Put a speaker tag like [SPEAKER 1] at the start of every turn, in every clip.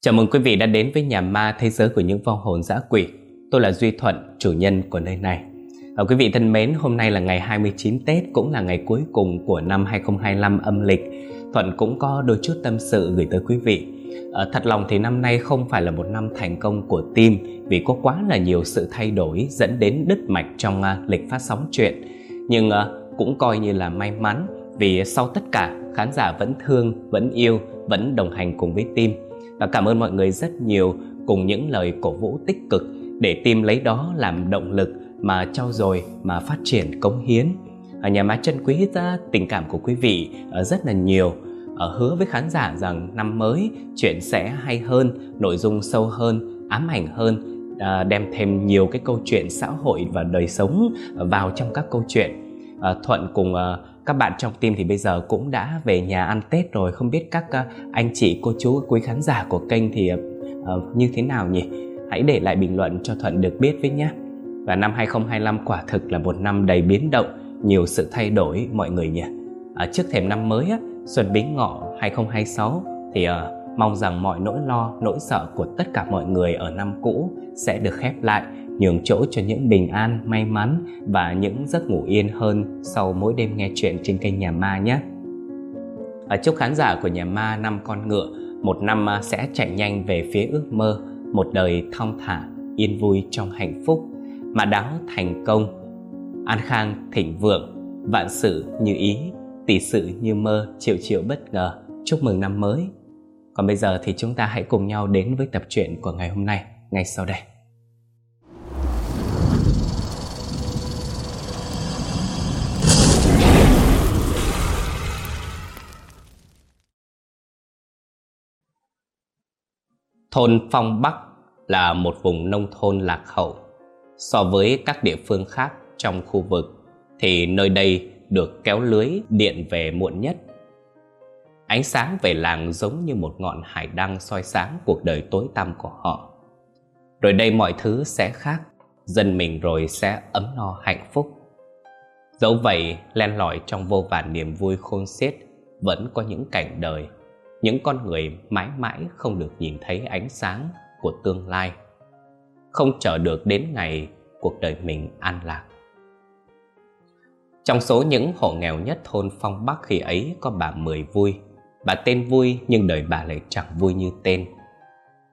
[SPEAKER 1] Chào mừng quý vị đã đến với nhà ma thế giới của những vong hồn dã quỷ. Tôi là Duy Thuận, chủ nhân của nơi này. và quý vị thân mến, hôm nay là ngày 29 Tết cũng là ngày cuối cùng của năm 2025 âm lịch. Thuận cũng có đôi chút tâm sự gửi tới quý vị. À, thật lòng thì năm nay không phải là một năm thành công của team vì có quá là nhiều sự thay đổi dẫn đến đứt mạch trong uh, lịch phát sóng chuyện. Nhưng uh, cũng coi như là may mắn vì sau tất cả khán giả vẫn thương, vẫn yêu, vẫn đồng hành cùng với team và cảm ơn mọi người rất nhiều cùng những lời cổ vũ tích cực để tìm lấy đó làm động lực mà trau dồi mà phát triển cống hiến. Ở nhà má chân quý ta, tình cảm của quý vị ờ, rất là nhiều. Ở hứa với khán giả rằng năm mới chuyện sẽ hay hơn nội dung sâu hơn ám ảnh hơn ờ, đem thêm nhiều cái câu chuyện xã hội và đời sống vào trong các câu chuyện. Ờ, thuận cùng ờ, các bạn trong team thì bây giờ cũng đã về nhà ăn Tết rồi. Không biết các ờ, anh chị, cô chú, quý khán giả của kênh thì như thế nào nhỉ? Hãy để lại bình luận cho Thuận được biết với nhé Và năm 2025 quả thực là một năm đầy biến động Nhiều sự thay đổi mọi người nhỉ. Trước thềm năm mới á, Xuân Bính Ngọ 2026 Thì mong rằng mọi nỗi lo, nỗi sợ của tất cả mọi người ở năm cũ sẽ được khép lại nhường chỗ cho những bình an, may mắn và những giấc ngủ yên hơn sau mỗi đêm nghe chuyện trên kênh Nhà Ma nhé. Ở chúc khán giả của Nhà Ma năm con ngựa, một năm à, sẽ chạy nhanh về phía ước mơ, một đời thong thả, yên vui trong hạnh phúc, mà đáo thành công, an khang thịnh vượng, vạn sự như ý, tỷ sự như mơ, triệu triệu bất ngờ. Chúc mừng năm mới. Còn bây giờ thì chúng ta hãy cùng nhau đến với tập truyện của ngày hôm nay, ngay sau đây. Thôn Phong Bắc là một vùng nông thôn lạc hậu. So với các địa phương khác trong khu vực thì nơi đây được kéo lưới điện về muộn nhất. Ánh sáng về làng giống như một ngọn hải đăng soi sáng cuộc đời tối tăm của họ. Rồi đây mọi thứ sẽ khác, dân mình rồi sẽ ấm no hạnh phúc. Dẫu vậy, len lỏi trong vô vàn niềm vui khôn xiết vẫn có những cảnh đời những con người mãi mãi không được nhìn thấy ánh sáng của tương lai. Không chờ được đến ngày cuộc đời mình an lạc. Trong số những hộ nghèo nhất thôn phong bắc khi ấy có bà mười vui. Bà tên vui nhưng đời bà lại chẳng vui như tên.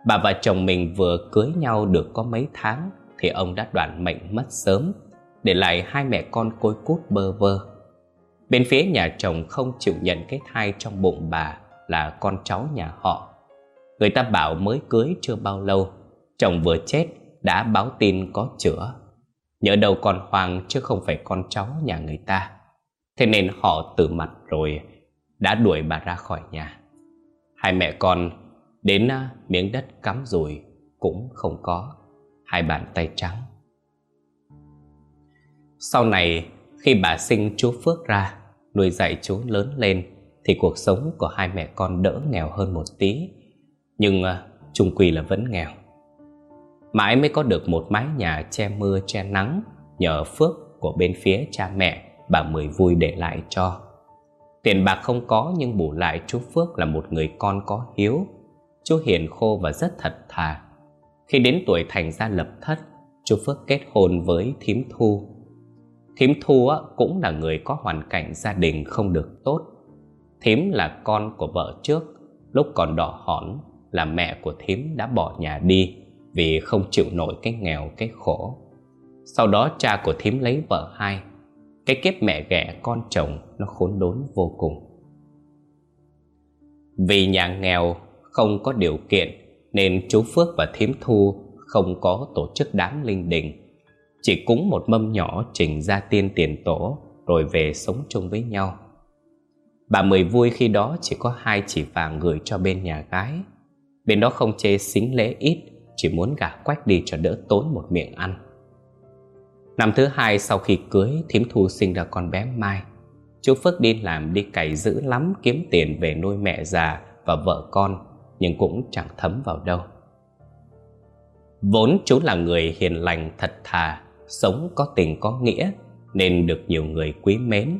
[SPEAKER 1] Bà và chồng mình vừa cưới nhau được có mấy tháng thì ông đã đoạn mệnh mất sớm, để lại hai mẹ con côi cút bơ vơ. Bên phía nhà chồng không chịu nhận cái thai trong bụng bà là con cháu nhà họ. Người ta bảo mới cưới chưa bao lâu, chồng vừa chết đã báo tin có chữa. Nhớ đâu con Hoàng chứ không phải con cháu nhà người ta. Thế nên họ từ mặt rồi đã đuổi bà ra khỏi nhà. Hai mẹ con đến à, miếng đất cắm rồi cũng không có, hai bàn tay trắng. Sau này khi bà sinh chú Phước ra, nuôi dạy chú lớn lên thì cuộc sống của hai mẹ con đỡ nghèo hơn một tí. Nhưng à, chung quy là vẫn nghèo. Mãi mới có được một mái nhà che mưa che nắng nhờ phước của bên phía cha mẹ, bà mười vui để lại cho. Tiền bạc không có nhưng bù lại chú phước là một người con có hiếu. Chú hiền khô và rất thật thà. Khi đến tuổi thành ra lập thất, chú phước kết hôn với thím thu. Thím thu cũng là người có hoàn cảnh gia đình không được tốt. Thím là con của vợ trước, Lúc còn đỏ hỏn là mẹ của thím đã bỏ nhà đi Vì không chịu nổi cái nghèo, cái khổ. Sau đó cha của thím lấy vợ hai, Cái kiếp mẹ ghẻ con chồng nó khốn đốn vô cùng. Vì nhà nghèo không có điều kiện Nên chú Phước và thím Thu không có tổ chức đám linh đình. Chỉ cúng một mâm nhỏ trình ra tiên tiền tổ Rồi về sống chung với nhau. Bà Mười vui khi đó chỉ có hai chỉ vàng gửi cho bên nhà gái. Bên đó không chê xính lễ ít, Chỉ muốn gả quách đi cho đỡ tốn một miệng ăn. Năm thứ hai sau khi cưới, Thím Thu sinh ra con bé Mai. Chú Phước đi làm đi cày dữ lắm, Kiếm tiền về nuôi mẹ già và vợ con, Nhưng cũng chẳng thấm vào đâu. Vốn chú là người hiền lành thật thà, Sống có tình có nghĩa, Nên được nhiều người quý mến.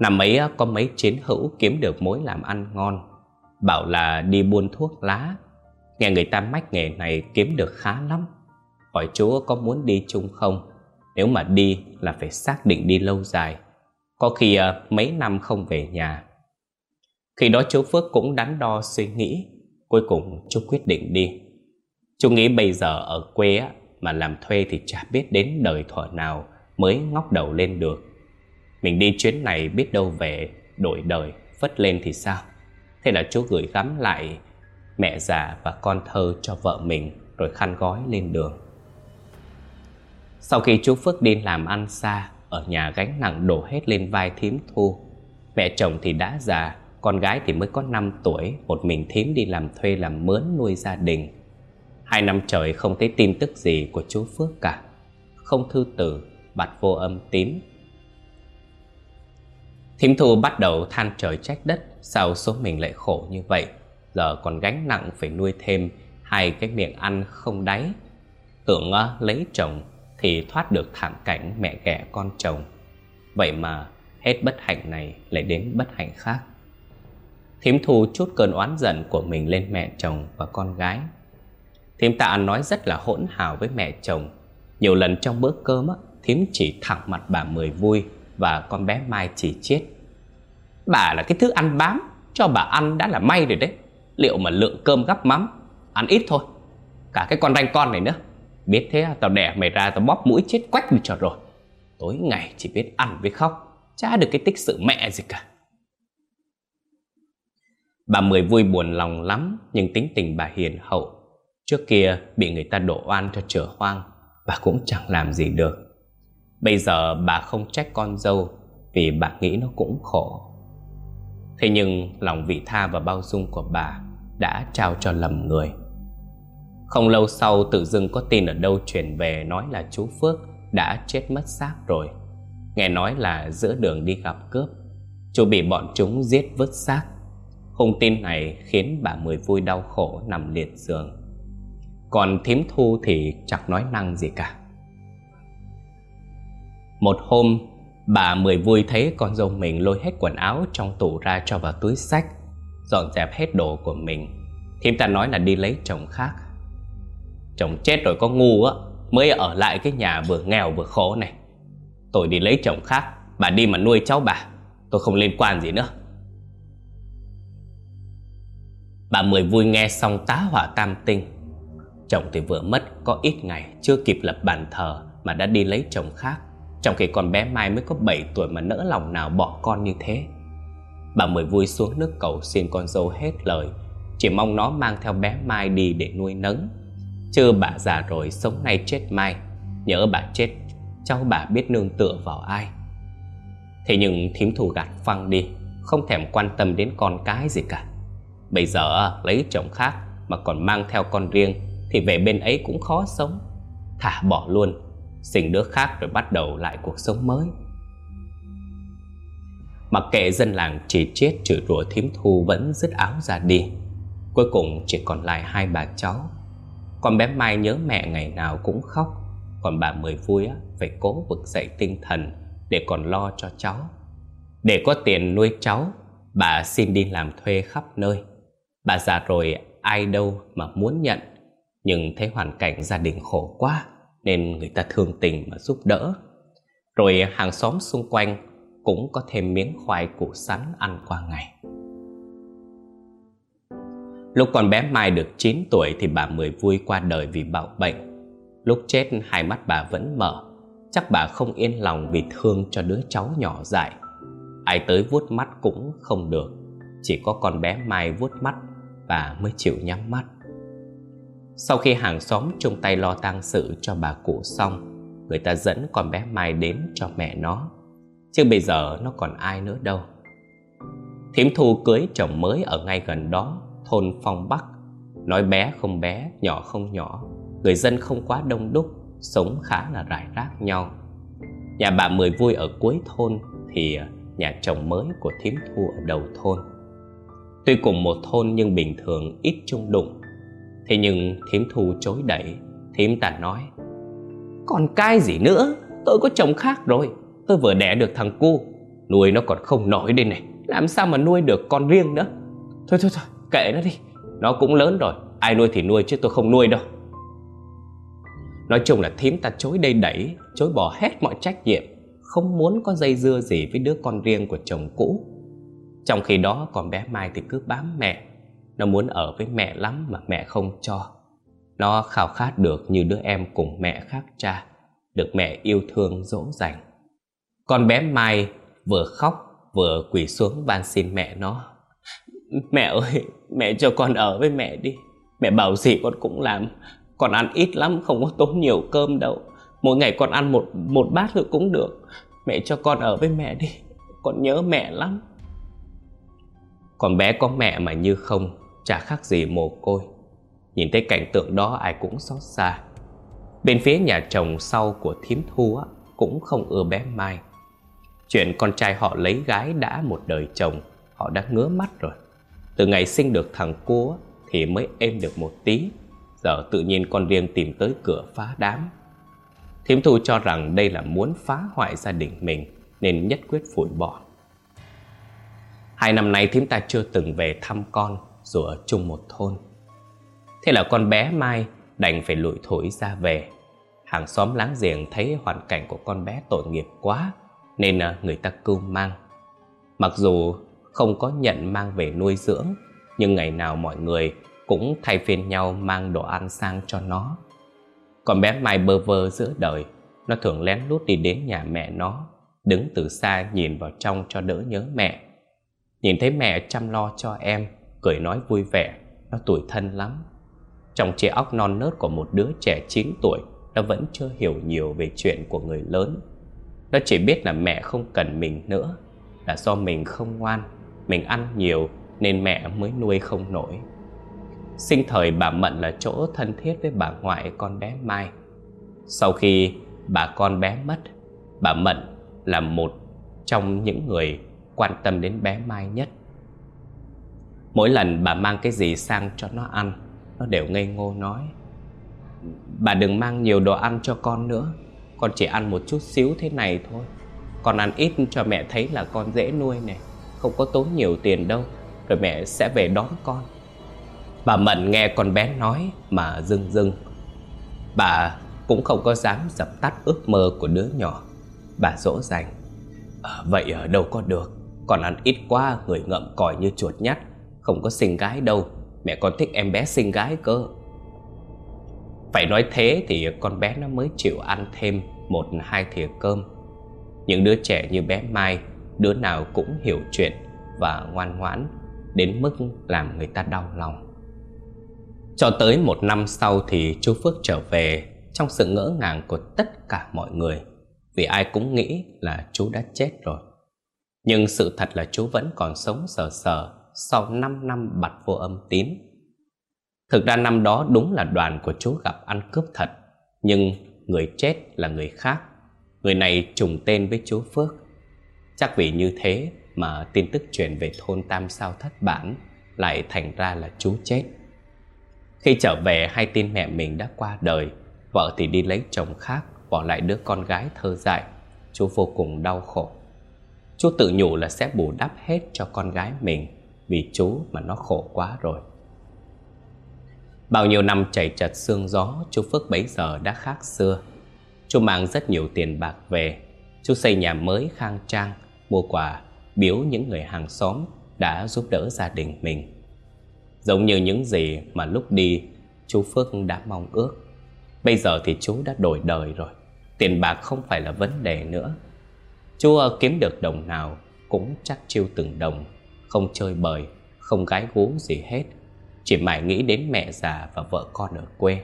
[SPEAKER 1] Năm ấy có mấy chiến hữu kiếm được mối làm ăn ngon. Bảo là đi buôn thuốc lá. Nghe người ta mách nghề này kiếm được khá lắm. Hỏi chú có muốn đi chung không? Nếu mà đi là phải xác định đi lâu dài. Có khi à, mấy năm không về nhà. Khi đó chú Phước cũng đắn đo suy nghĩ. Cuối cùng chú quyết định đi. Chú nghĩ bây giờ ở quê mà làm thuê thì chả biết đến đời thuở nào mới ngóc đầu lên được. Mình đi chuyến này biết đâu về đổi đời phất lên thì sao? Thế là chú gửi gắm lại mẹ già và con thơ cho vợ mình rồi khăn gói lên đường. Sau khi chú Phước đi làm ăn xa, ở nhà gánh nặng đổ hết lên vai thím thu. Mẹ chồng thì đã già, con gái thì mới có 5 tuổi, một mình thím đi làm thuê làm mướn nuôi gia đình. Hai năm trời không thấy tin tức gì của chú Phước cả. Không thư từ, bạt vô âm tín. Thím Thu bắt đầu than trời trách đất, sao số mình lại khổ như vậy. Giờ còn gánh nặng phải nuôi thêm hai cái miệng ăn không đáy. Tưởng uh, lấy chồng thì thoát được thảm cảnh mẹ ghẻ con chồng. Vậy mà hết bất hạnh này lại đến bất hạnh khác. Thím Thu chút cơn oán giận của mình lên mẹ chồng và con gái. Thím Tạ nói rất là hỗn hào với mẹ chồng. Nhiều lần trong bữa cơm á, thím chỉ thẳng mặt bà Mười vui và con bé Mai chỉ chết. Bà là cái thứ ăn bám, cho bà ăn đã là may rồi đấy. Liệu mà lượng cơm gắp mắm, ăn ít thôi. Cả cái con ranh con này nữa. Biết thế à, tao đẻ mày ra tao bóp mũi chết quách đi cho rồi. Tối ngày chỉ biết ăn với khóc, chả được cái tích sự mẹ gì cả. Bà Mười vui buồn lòng lắm, nhưng tính tình bà hiền hậu. Trước kia bị người ta đổ oan cho trở hoang, và cũng chẳng làm gì được. Bây giờ bà không trách con dâu vì bà nghĩ nó cũng khổ. Thế nhưng lòng vị tha và bao dung của bà đã trao cho lầm người. Không lâu sau tự dưng có tin ở đâu truyền về nói là chú Phước đã chết mất xác rồi. Nghe nói là giữa đường đi gặp cướp, chú bị bọn chúng giết vứt xác. Hung tin này khiến bà Mười vui đau khổ nằm liệt giường. Còn thím thu thì chẳng nói năng gì cả. Một hôm, bà Mười vui thấy con dâu mình lôi hết quần áo trong tủ ra cho vào túi sách, dọn dẹp hết đồ của mình. Thím ta nói là đi lấy chồng khác. Chồng chết rồi có ngu á, mới ở lại cái nhà vừa nghèo vừa khổ này. Tôi đi lấy chồng khác, bà đi mà nuôi cháu bà, tôi không liên quan gì nữa. Bà Mười vui nghe xong tá hỏa tam tinh. Chồng thì vừa mất có ít ngày, chưa kịp lập bàn thờ mà đã đi lấy chồng khác. Trong khi con bé Mai mới có 7 tuổi mà nỡ lòng nào bỏ con như thế. Bà mới vui xuống nước cầu xin con dâu hết lời, Chỉ mong nó mang theo bé Mai đi để nuôi nấng. Chứ bà già rồi sống nay chết mai, Nhớ bà chết, Cháu bà biết nương tựa vào ai. Thế nhưng thím thù gạt phăng đi, Không thèm quan tâm đến con cái gì cả. Bây giờ lấy chồng khác Mà còn mang theo con riêng, Thì về bên ấy cũng khó sống. Thả bỏ luôn sinh đứa khác rồi bắt đầu lại cuộc sống mới. Mặc kệ dân làng chỉ chết chửi rủa thím thu vẫn dứt áo ra đi. Cuối cùng chỉ còn lại hai bà cháu. Còn bé Mai nhớ mẹ ngày nào cũng khóc, còn bà Mười vui á, phải cố vực dậy tinh thần để còn lo cho cháu. Để có tiền nuôi cháu, bà xin đi làm thuê khắp nơi. Bà già rồi ai đâu mà muốn nhận, nhưng thấy hoàn cảnh gia đình khổ quá nên người ta thương tình mà giúp đỡ. Rồi hàng xóm xung quanh cũng có thêm miếng khoai củ sắn ăn qua ngày. Lúc con bé Mai được 9 tuổi thì bà Mười vui qua đời vì bạo bệnh. Lúc chết hai mắt bà vẫn mở, chắc bà không yên lòng vì thương cho đứa cháu nhỏ dại. Ai tới vuốt mắt cũng không được, chỉ có con bé Mai vuốt mắt bà mới chịu nhắm mắt. Sau khi hàng xóm chung tay lo tang sự cho bà cụ xong Người ta dẫn con bé Mai đến cho mẹ nó. Chứ bây giờ nó còn ai nữa đâu. Thím Thu cưới chồng mới ở ngay gần đó Thôn Phong Bắc. Nói bé không bé, nhỏ không nhỏ. Người dân không quá đông đúc Sống khá là rải rác nhau. Nhà bà Mười Vui ở cuối thôn Thì nhà chồng mới của thím Thu ở đầu thôn. Tuy cùng một thôn nhưng bình thường ít chung đụng. Thế nhưng thím thu chối đẩy Thím tàn nói Còn cái gì nữa? Tôi có chồng khác rồi. Tôi vừa đẻ được thằng cu. Nuôi nó còn không nổi đây này. Làm sao mà nuôi được con riêng nữa? Thôi thôi thôi. Kệ nó đi. Nó cũng lớn rồi. Ai nuôi thì nuôi chứ tôi không nuôi đâu. Nói chung là thím ta chối đây đẩy Chối bỏ hết mọi trách nhiệm Không muốn có dây dưa gì với đứa con riêng của chồng cũ. Trong khi đó con bé Mai thì cứ bám mẹ nó muốn ở với mẹ lắm mà mẹ không cho. Nó khao khát được như đứa em cùng mẹ khác cha Được mẹ yêu thương dỗ dành. Con bé Mai vừa khóc vừa quỳ xuống van xin mẹ nó. Mẹ ơi, mẹ cho con ở với mẹ đi. Mẹ bảo gì con cũng làm. Con ăn ít lắm, không có tốn nhiều cơm đâu. Mỗi ngày con ăn một một bát thôi cũng được. Mẹ cho con ở với mẹ đi. Con nhớ mẹ lắm. Còn bé có mẹ mà như không Chả khác gì mồ côi. Nhìn thấy cảnh tượng đó ai cũng xót xa. Bên phía nhà chồng sau của thím thu á, Cũng không ưa bé Mai. Chuyện con trai họ lấy gái đã một đời chồng Họ đã ngứa mắt rồi. Từ ngày sinh được thằng cô Thì mới êm được một tí. Giờ tự nhiên con riêng tìm tới cửa phá đám. Thiếm Thu cho rằng đây là muốn phá hoại gia đình mình Nên nhất quyết phủi bỏ. Hai năm nay thím ta chưa từng về thăm con. Dù ở chung một thôn. Thế là con bé Mai đành phải lụi thổi ra về. Hàng xóm láng giềng thấy hoàn cảnh của con bé tội nghiệp quá, Nên à, người ta cưu mang. Mặc dù không có nhận mang về nuôi dưỡng, Nhưng ngày nào mọi người cũng thay phiên nhau mang đồ ăn sang cho nó. Con bé Mai bơ vơ giữa đời, Nó thường lén lút đi đến nhà mẹ nó, Đứng từ xa nhìn vào trong cho đỡ nhớ mẹ. Nhìn thấy mẹ chăm lo cho em Cười nói vui vẻ. Nó tuổi thân lắm. Trong trí óc non nớt của một đứa trẻ 9 tuổi, Nó vẫn chưa hiểu nhiều về chuyện của người lớn. Nó chỉ biết là mẹ không cần mình nữa, Là do mình không ngoan, Mình ăn nhiều Nên mẹ mới nuôi không nổi. Sinh thời bà Mận là chỗ thân thiết với bà ngoại con bé Mai. Sau khi bà con bé mất, Bà Mận là một trong những người quan tâm đến bé Mai nhất. Mỗi lần bà mang cái gì sang cho nó ăn Nó đều ngây ngô nói Bà đừng mang nhiều đồ ăn cho con nữa Con chỉ ăn một chút xíu thế này thôi. Con ăn ít cho mẹ thấy là con dễ nuôi này Không có tốn nhiều tiền đâu Rồi mẹ sẽ về đón con. Bà Mận nghe con bé nói mà dưng dưng Bà cũng không có dám dập tắt ước mơ của đứa nhỏ. Bà dỗ dành à, Vậy ở đâu có được Còn ăn ít quá người ngậm còi như chuột nhắt. Không có sinh gái đâu. Mẹ con thích em bé sinh gái cơ. Phải nói thế thì con bé nó mới chịu ăn thêm Một hai thìa cơm. Những đứa trẻ như bé Mai, Đứa nào cũng hiểu chuyện Và ngoan ngoãn Đến mức làm người ta đau lòng. Cho tới một năm sau thì chú Phước trở về, trong sự ngỡ ngàng của tất cả mọi người, vì ai cũng nghĩ là chú đã chết rồi. Nhưng sự thật là chú vẫn còn sống sờ sờ sau 5 năm bặt vô âm tín. Thực ra năm đó đúng là đoàn của chú gặp ăn cướp thật, nhưng người chết là người khác. Người này trùng tên với chú Phước. Chắc vì như thế mà tin tức truyền về thôn Tam Sao thất bản lại thành ra là chú chết. Khi trở về hay tin mẹ mình đã qua đời Vợ thì đi lấy chồng khác Bỏ lại đứa con gái thơ dại Chú vô cùng đau khổ Chú tự nhủ là sẽ bù đắp hết cho con gái mình vì chú mà nó khổ quá rồi. Bao nhiêu năm chảy chật xương gió, Chú Phước bấy giờ đã khác xưa. Chú mang rất nhiều tiền bạc về. Chú xây nhà mới khang trang, Mua quà, biếu những người hàng xóm Đã giúp đỡ gia đình mình. Giống như những gì mà lúc đi, chú Phước đã mong ước. Bây giờ thì chú đã đổi đời rồi. Tiền bạc không phải là vấn đề nữa. Chú ờ, kiếm được đồng nào cũng chắc chiêu từng đồng. Không chơi bời, không gái gú gì hết Chỉ mãi nghĩ đến mẹ già và vợ con ở quê.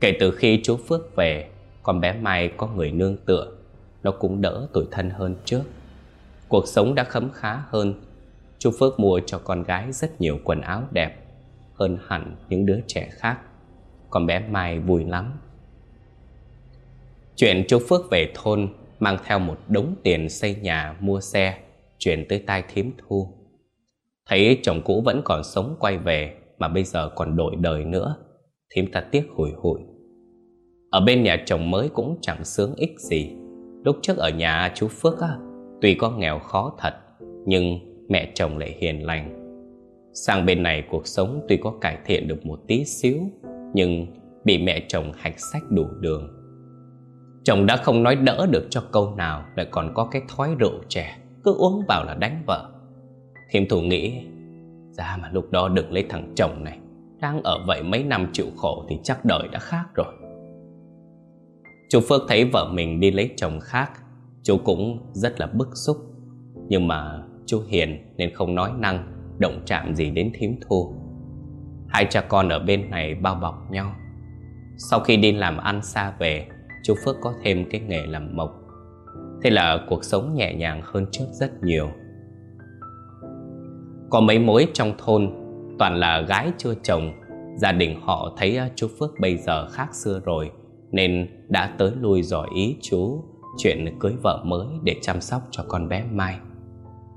[SPEAKER 1] Kể từ khi chú Phước về Con bé Mai có người nương tựa Nó cũng đỡ tuổi thân hơn trước. Cuộc sống đã khấm khá hơn. Chú Phước mua cho con gái rất nhiều quần áo đẹp Hơn hẳn những đứa trẻ khác. Con bé Mai vui lắm. Chuyện chú Phước về thôn Mang theo một đống tiền xây nhà mua xe. Chuyển tới tai thím thu. Thấy chồng cũ vẫn còn sống quay về Mà bây giờ còn đổi đời nữa, Thím ta tiếc hủi hủi. Ở bên nhà chồng mới cũng chẳng sướng ích gì. Lúc trước ở nhà chú Phước á, Tuy có nghèo khó thật, Nhưng mẹ chồng lại hiền lành. Sang bên này cuộc sống tuy có cải thiện được một tí xíu, Nhưng bị mẹ chồng hạch sách đủ đường. Chồng đã không nói đỡ được cho câu nào, Lại còn có cái thói rượu trẻ cứ uống vào là đánh vợ. Thiêm thủ nghĩ Ra mà lúc đó đừng lấy thằng chồng này, Đang ở vậy mấy năm chịu khổ Thì chắc đời đã khác rồi. Chú Phước thấy vợ mình đi lấy chồng khác, Chú cũng rất là bức xúc. Nhưng mà chú hiền nên không nói năng, Động chạm gì đến thiếm thu. Hai cha con ở bên này bao bọc nhau. Sau khi đi làm ăn xa về, Chú Phước có thêm cái nghề làm mộc. Thế là cuộc sống nhẹ nhàng hơn trước rất nhiều. Có mấy mối trong thôn Toàn là gái chưa chồng Gia đình họ thấy chú Phước bây giờ khác xưa rồi Nên đã tới lui dò ý chú Chuyện cưới vợ mới để chăm sóc cho con bé Mai.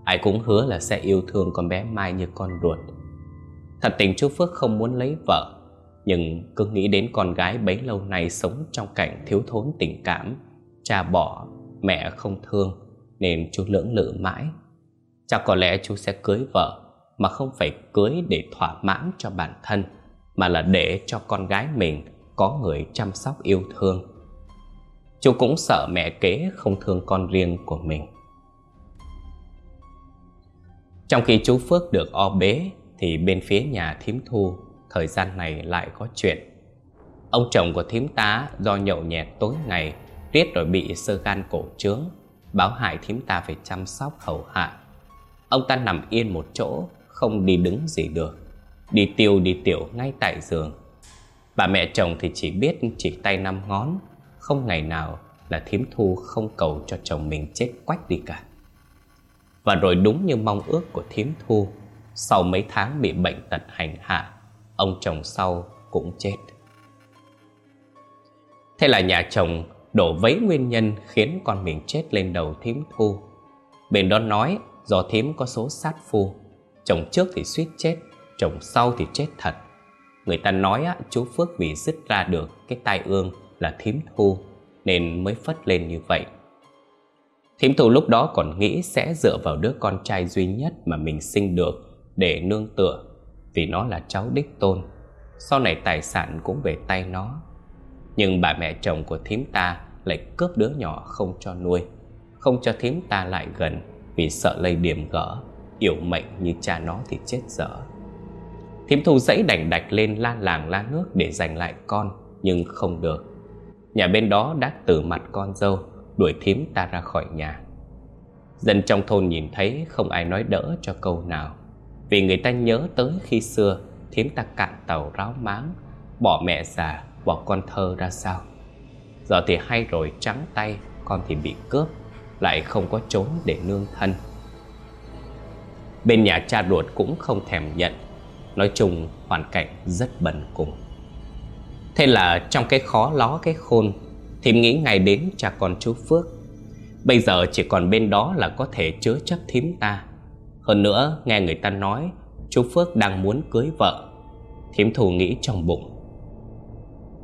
[SPEAKER 1] Ai cũng hứa là sẽ yêu thương con bé Mai như con ruột. Thật tình chú Phước không muốn lấy vợ Nhưng cứ nghĩ đến con gái bấy lâu nay sống trong cảnh thiếu thốn tình cảm Cha bỏ, mẹ không thương, Nên chú lưỡng lự mãi. Chắc có lẽ chú sẽ cưới vợ, Mà không phải cưới để thỏa mãn cho bản thân, Mà là để cho con gái mình có người chăm sóc yêu thương. Chú cũng sợ mẹ kế không thương con riêng của mình. Trong khi chú Phước được o bế, Thì bên phía nhà thím thu, Thời gian này lại có chuyện. Ông chồng của thím tá do nhậu nhẹt tối ngày Riết rồi bị sơ gan cổ trướng, Báo hại thím ta phải chăm sóc hầu hạ. Ông ta nằm yên một chỗ, Không đi đứng gì được, Đi tiêu đi tiểu ngay tại giường. Bà mẹ chồng thì chỉ biết chỉ tay năm ngón, Không ngày nào là thím thu không cầu cho chồng mình chết quách đi cả. Và rồi đúng như mong ước của thím thu, Sau mấy tháng bị bệnh tật hành hạ, Ông chồng sau cũng chết. Thế là nhà chồng đổ vấy nguyên nhân khiến con mình chết lên đầu thím thu. Bên đó nói do thím có số sát phu Chồng trước thì suýt chết Chồng sau thì chết thật. Người ta nói á, chú Phước vì dứt ra được cái tai ương là thím thu Nên mới phất lên như vậy. Thím thu lúc đó còn nghĩ sẽ dựa vào đứa con trai duy nhất mà mình sinh được Để nương tựa Vì nó là cháu đích tôn. Sau này tài sản cũng về tay nó. Nhưng bà mẹ chồng của thím ta lại cướp đứa nhỏ không cho nuôi Không cho thím ta lại gần Vì sợ lây điểm gỡ Yểu mệnh như cha nó thì chết dở. Thím thu dãy đành đạch lên la làng la nước để giành lại con Nhưng không được. Nhà bên đó đã từ mặt con dâu Đuổi thím ta ra khỏi nhà. Dân trong thôn nhìn thấy không ai nói đỡ cho câu nào. Vì người ta nhớ tới khi xưa Thím ta cạn tàu ráo máng Bỏ mẹ già, bỏ con thơ ra sao? Giờ thì hay rồi, trắng tay, Con thì bị cướp, Lại không có trốn để nương thân. Bên nhà cha ruột cũng không thèm nhận, Nói chung hoàn cảnh rất bần cùng. Thế là trong cái khó ló cái khôn, Thím nghĩ ngày đến cha con chú Phước. Bây giờ chỉ còn bên đó là có thể chứa chấp thím ta. Hơn nữa, nghe người ta nói, Chú Phước đang muốn cưới vợ. Thím thù nghĩ trong bụng.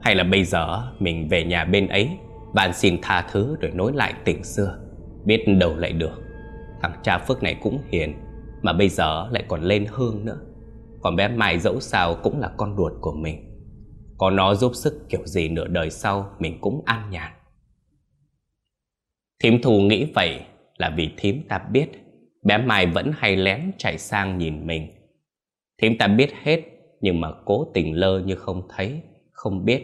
[SPEAKER 1] Hay là bây giờ mình về nhà bên ấy bạn xin tha thứ rồi nối lại tình xưa. Biết đâu lại được. Thằng cha Phước này cũng hiền, Mà bây giờ lại còn lên hương nữa. Còn bé Mai dẫu sao cũng là con ruột của mình. Có nó giúp sức kiểu gì nửa đời sau, Mình cũng an nhàn. Thím thù nghĩ vậy Là vì thím ta biết Bé Mai vẫn hay lén chạy sang nhìn mình. Thím ta biết hết, Nhưng mà cố tình lơ như không thấy. Không biết.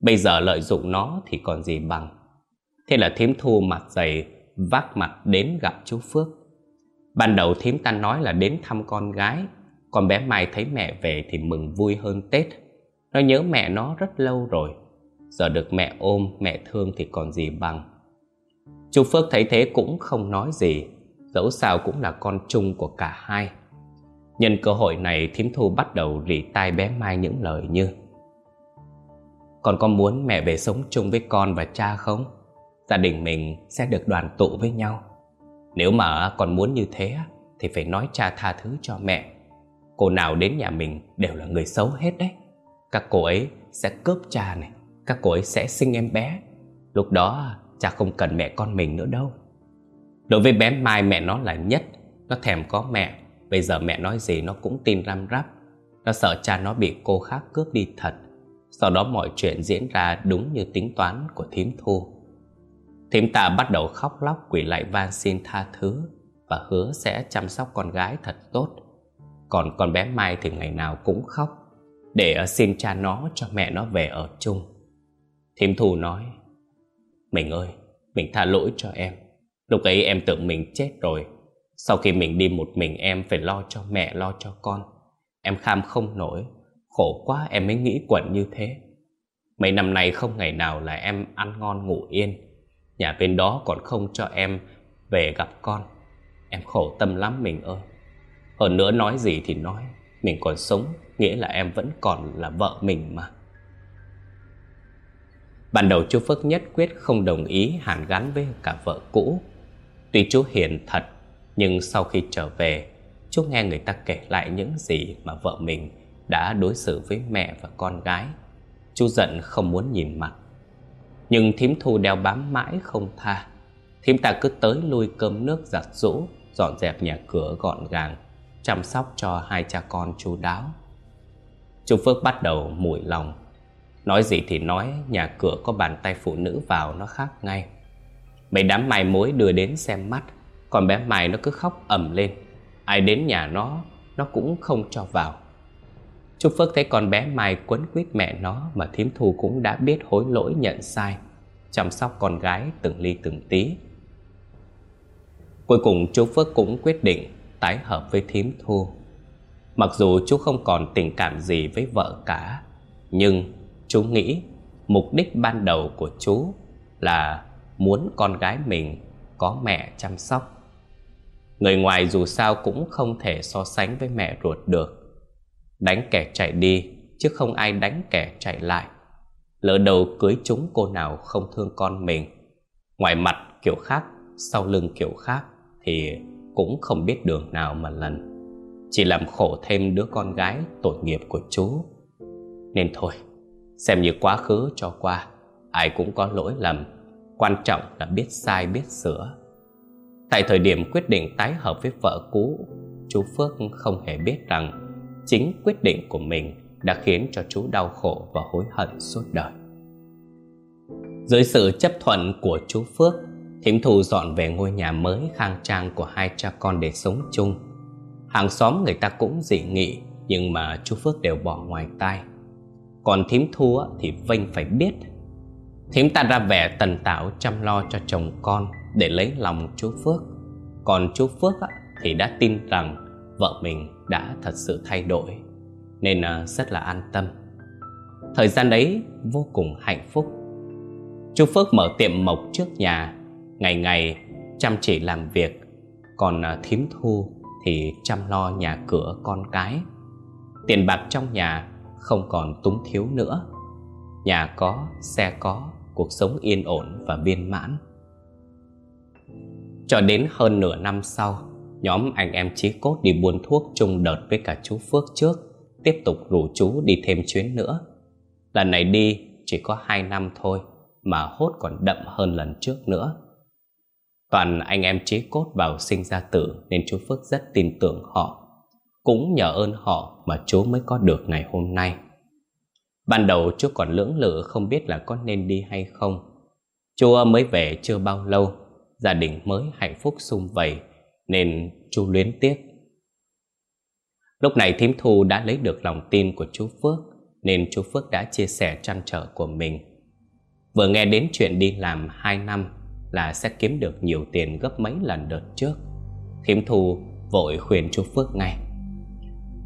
[SPEAKER 1] Bây giờ lợi dụng nó thì còn gì bằng. Thế là thím thu mặt dày Vác mặt đến gặp chú Phước. Ban đầu thím ta nói là đến thăm con gái con bé Mai thấy mẹ về thì mừng vui hơn Tết. Nó nhớ mẹ nó rất lâu rồi. Giờ được mẹ ôm, mẹ thương thì còn gì bằng. Chú Phước thấy thế cũng không nói gì Dẫu sao cũng là con chung của cả hai. Nhân cơ hội này thím thu bắt đầu rỉ tai bé Mai những lời như con có muốn mẹ về sống chung với con và cha không? Gia đình mình sẽ được đoàn tụ với nhau. Nếu mà con muốn như thế, Thì phải nói cha tha thứ cho mẹ. Cô nào đến nhà mình đều là người xấu hết đấy. Các cô ấy sẽ cướp cha này, Các cô ấy sẽ sinh em bé. Lúc đó, cha không cần mẹ con mình nữa đâu. Đối với bé Mai, mẹ nó là nhất. Nó thèm có mẹ. Bây giờ mẹ nói gì nó cũng tin răm rắp. Nó sợ cha nó bị cô khác cướp đi thật. Sau đó mọi chuyện diễn ra đúng như tính toán của thím thu. Thím ta bắt đầu khóc lóc quỳ lại van xin tha thứ Và hứa sẽ chăm sóc con gái thật tốt. Còn con bé Mai thì ngày nào cũng khóc Để xin cha nó cho mẹ nó về ở chung. Thím thu nói Mình ơi, mình tha lỗi cho em. Lúc ấy em tưởng mình chết rồi. Sau khi mình đi một mình em phải lo cho mẹ lo cho con. Em kham không nổi. Khổ quá em mới nghĩ quẩn như thế. Mấy năm nay không ngày nào là em ăn ngon ngủ yên. Nhà bên đó còn không cho em về gặp con. Em khổ tâm lắm mình ơi. Hơn nữa nói gì thì nói. Mình còn sống, Nghĩa là em vẫn còn là vợ mình mà. Ban đầu chú Phước nhất quyết không đồng ý hàn gắn với cả vợ cũ. Tuy chú hiền thật, Nhưng sau khi trở về, Chú nghe người ta kể lại những gì mà vợ mình đã đối xử với mẹ và con gái. Chú giận không muốn nhìn mặt. Nhưng thím thu đeo bám mãi không tha. Thím ta cứ tới lui cơm nước giặt rũ Dọn dẹp nhà cửa gọn gàng, Chăm sóc cho hai cha con chú đáo. Chú Phước bắt đầu mùi lòng. Nói gì thì nói, Nhà cửa có bàn tay phụ nữ vào nó khác ngay. Mấy đám mai mối đưa đến xem mắt, Còn bé Mai nó cứ khóc ầm lên. Ai đến nhà nó Nó cũng không cho vào. Trúc Phước thấy con bé Mai quấn quýt mẹ nó Mà thím thu cũng đã biết hối lỗi nhận sai Chăm sóc con gái từng ly từng tí Cuối cùng chú Phước cũng quyết định Tái hợp với thím thu Mặc dù chú không còn tình cảm gì với vợ cả, Nhưng chú nghĩ Mục đích ban đầu của chú Là muốn con gái mình có mẹ chăm sóc. Người ngoài dù sao cũng không thể so sánh với mẹ ruột được. Đánh kẻ chạy đi, chứ không ai đánh kẻ chạy lại. Lỡ đầu cưới chúng cô nào không thương con mình. Ngoài mặt kiểu khác, sau lưng kiểu khác thì cũng không biết đường nào mà lần. Chỉ làm khổ thêm đứa con gái tội nghiệp của chú. Nên thôi, xem như quá khứ cho qua, ai cũng có lỗi lầm Quan trọng là biết sai biết sửa Tại thời điểm quyết định tái hợp với vợ cũ Chú Phước không hề biết rằng Chính quyết định của mình đã khiến cho chú đau khổ và hối hận suốt đời. Dưới sự chấp thuận của chú Phước, Thím Thu dọn về ngôi nhà mới khang trang của hai cha con để sống chung. Hàng xóm người ta cũng dị nghị, Nhưng mà chú Phước đều bỏ ngoài tai. Còn thím Thu thì vinh phải biết. Thím ta ra vẻ tần tảo chăm lo cho chồng con để lấy lòng chú Phước. Còn chú Phước thì đã tin rằng vợ mình đã thật sự thay đổi, nên à, rất là an tâm. Thời gian đấy vô cùng hạnh phúc. Chú Phước mở tiệm mộc trước nhà, ngày ngày chăm chỉ làm việc, còn à, thím thu thì chăm lo nhà cửa con cái. Tiền bạc trong nhà không còn túng thiếu nữa. Nhà có, xe có, cuộc sống yên ổn và viên mãn. Cho đến hơn nửa năm sau, nhóm anh em chí cốt đi buôn thuốc chung đợt với cả chú Phước trước, tiếp tục rủ chú đi thêm chuyến nữa. Lần này đi chỉ có hai năm thôi, mà hốt còn đậm hơn lần trước nữa. Toàn anh em chí cốt vào sinh ra tử nên chú Phước rất tin tưởng họ. Cũng nhờ ơn họ mà chú mới có được ngày hôm nay. Ban đầu chú còn lưỡng lự không biết là có nên đi hay không. Chú mới về chưa bao lâu, gia đình mới hạnh phúc sum vầy, nên chú luyến tiếc. Lúc này thím thu đã lấy được lòng tin của chú Phước, nên chú Phước đã chia sẻ trăn trở của mình. Vừa nghe đến chuyện đi làm 2 năm là sẽ kiếm được nhiều tiền gấp mấy lần đợt trước. Thím thu vội khuyên chú Phước ngay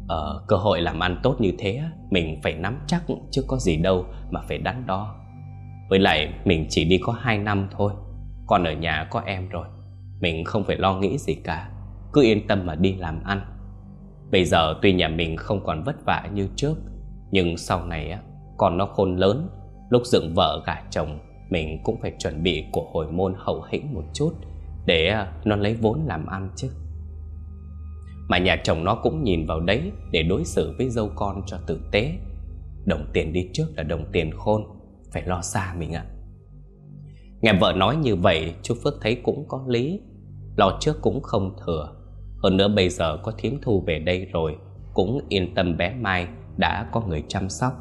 [SPEAKER 1] Ờ, cơ hội làm ăn tốt như thế mình phải nắm chắc chứ có gì đâu mà phải đắn đo với lại mình chỉ đi có 2 năm thôi còn ở nhà có em rồi mình không phải lo nghĩ gì cả, cứ yên tâm mà đi làm ăn. Bây giờ tuy nhà mình không còn vất vả như trước, nhưng sau này á, còn nó khôn lớn. Lúc dựng vợ gả chồng, mình cũng phải chuẩn bị của hồi môn hậu hĩnh một chút để à, nó lấy vốn làm ăn chứ. Mà nhà chồng nó cũng nhìn vào đấy Để đối xử với dâu con cho tử tế. Đồng tiền đi trước là đồng tiền khôn, Phải lo xa mình ạ. Nghe vợ nói như vậy, Chú Phước thấy cũng có lý. Lo trước cũng không thừa. Hơn nữa bây giờ có thiếm thu về đây rồi, Cũng yên tâm bé Mai đã có người chăm sóc.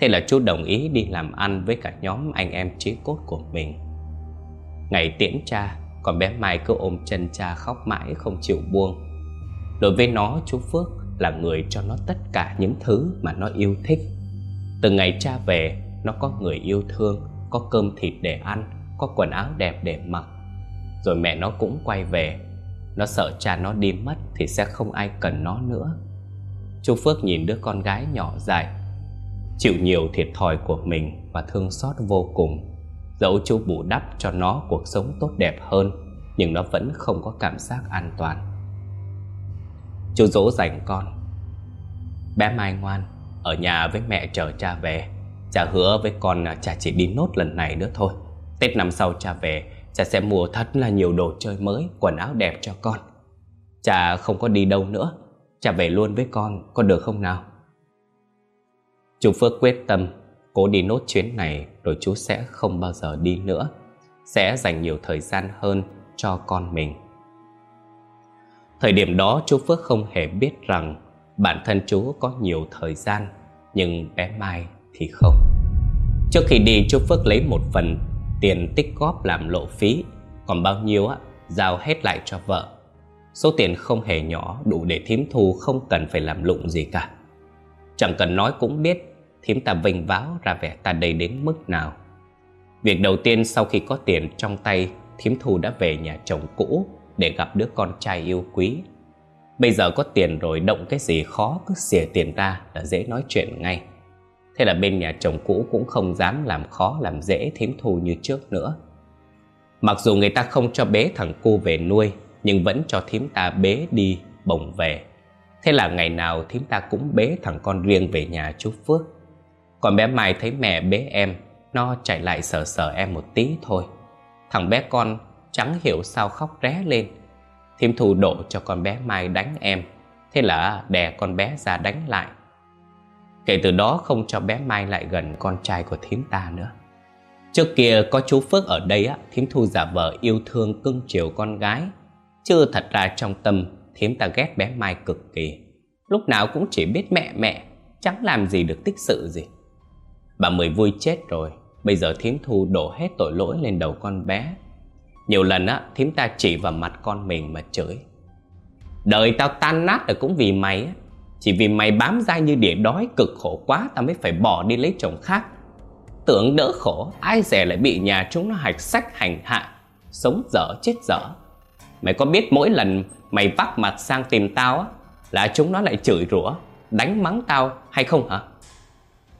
[SPEAKER 1] Thế là chú đồng ý đi làm ăn với cả nhóm anh em chí cốt của mình. Ngày tiễn cha, Còn bé Mai cứ ôm chân cha khóc mãi không chịu buông. Đối với nó, chú Phước là người cho nó tất cả những thứ mà nó yêu thích. Từ ngày cha về, Nó có người yêu thương, Có cơm thịt để ăn, Có quần áo đẹp để mặc. Rồi mẹ nó cũng quay về. Nó sợ cha nó đi mất Thì sẽ không ai cần nó nữa. Chú Phước nhìn đứa con gái nhỏ dài, Chịu nhiều thiệt thòi của mình Và thương xót vô cùng. Dẫu chú bù đắp cho nó cuộc sống tốt đẹp hơn, Nhưng nó vẫn không có cảm giác an toàn. Chú dỗ dành con, Bé Mai ngoan, Ở nhà với mẹ chờ cha về. Cha hứa với con là cha chỉ đi nốt lần này nữa thôi. Tết năm sau cha về Cha sẽ mua thật là nhiều đồ chơi mới Quần áo đẹp cho con. Cha không có đi đâu nữa. Cha về luôn với con Con được không nào? Chú Phước quyết tâm Cố đi nốt chuyến này Rồi chú sẽ không bao giờ đi nữa. Sẽ dành nhiều thời gian hơn cho con mình. Thời điểm đó chú Phước không hề biết rằng bản thân chú có nhiều thời gian, nhưng bé Mai thì không. Trước khi đi chú Phước lấy một phần tiền tích góp làm lộ phí, còn bao nhiêu á, giao hết lại cho vợ. Số tiền không hề nhỏ đủ để thím thu không cần phải làm lụng gì cả. Chẳng cần nói cũng biết thím ta vinh váo ra vẻ ta đây đến mức nào. Việc đầu tiên sau khi có tiền trong tay, thím thu đã về nhà chồng cũ để gặp đứa con trai yêu quý. Bây giờ có tiền rồi động cái gì khó cứ xỉa tiền ra là dễ nói chuyện ngay. Thế là bên nhà chồng cũ cũng không dám làm khó làm dễ thím thu như trước nữa. Mặc dù người ta không cho bế thằng cu về nuôi nhưng vẫn cho thím ta bế đi bồng về. Thế là ngày nào thím ta cũng bế thằng con riêng về nhà chú Phước. Còn bé Mai thấy mẹ bế em, nó chạy lại sờ sờ em một tí thôi. Thằng bé con Chẳng hiểu sao khóc ré lên thím thù độ cho con bé Mai đánh em Thế là đè con bé ra đánh lại Kể từ đó không cho bé Mai lại gần con trai của thím ta nữa. Trước kia có chú Phước ở đây á, Thím Thu giả vờ yêu thương cưng chiều con gái. Chứ thật ra trong tâm, Thím ta ghét bé Mai cực kỳ. Lúc nào cũng chỉ biết mẹ mẹ, Chẳng làm gì được tích sự gì. Bà Mười vui chết rồi, Bây giờ thím Thu đổ hết tội lỗi lên đầu con bé. Nhiều lần á, thím ta chỉ vào mặt con mình mà chửi. Đời tao tan nát là cũng vì mày á chỉ vì mày bám dai như đỉa đói, cực khổ quá, Tao mới phải bỏ đi lấy chồng khác. Tưởng đỡ khổ, Ai dè lại bị nhà chúng nó hạch sách hành hạ, Sống dở chết dở. Mày có biết mỗi lần mày vắt mặt sang tìm tao á, Là chúng nó lại chửi rủa, Đánh mắng tao hay không hả?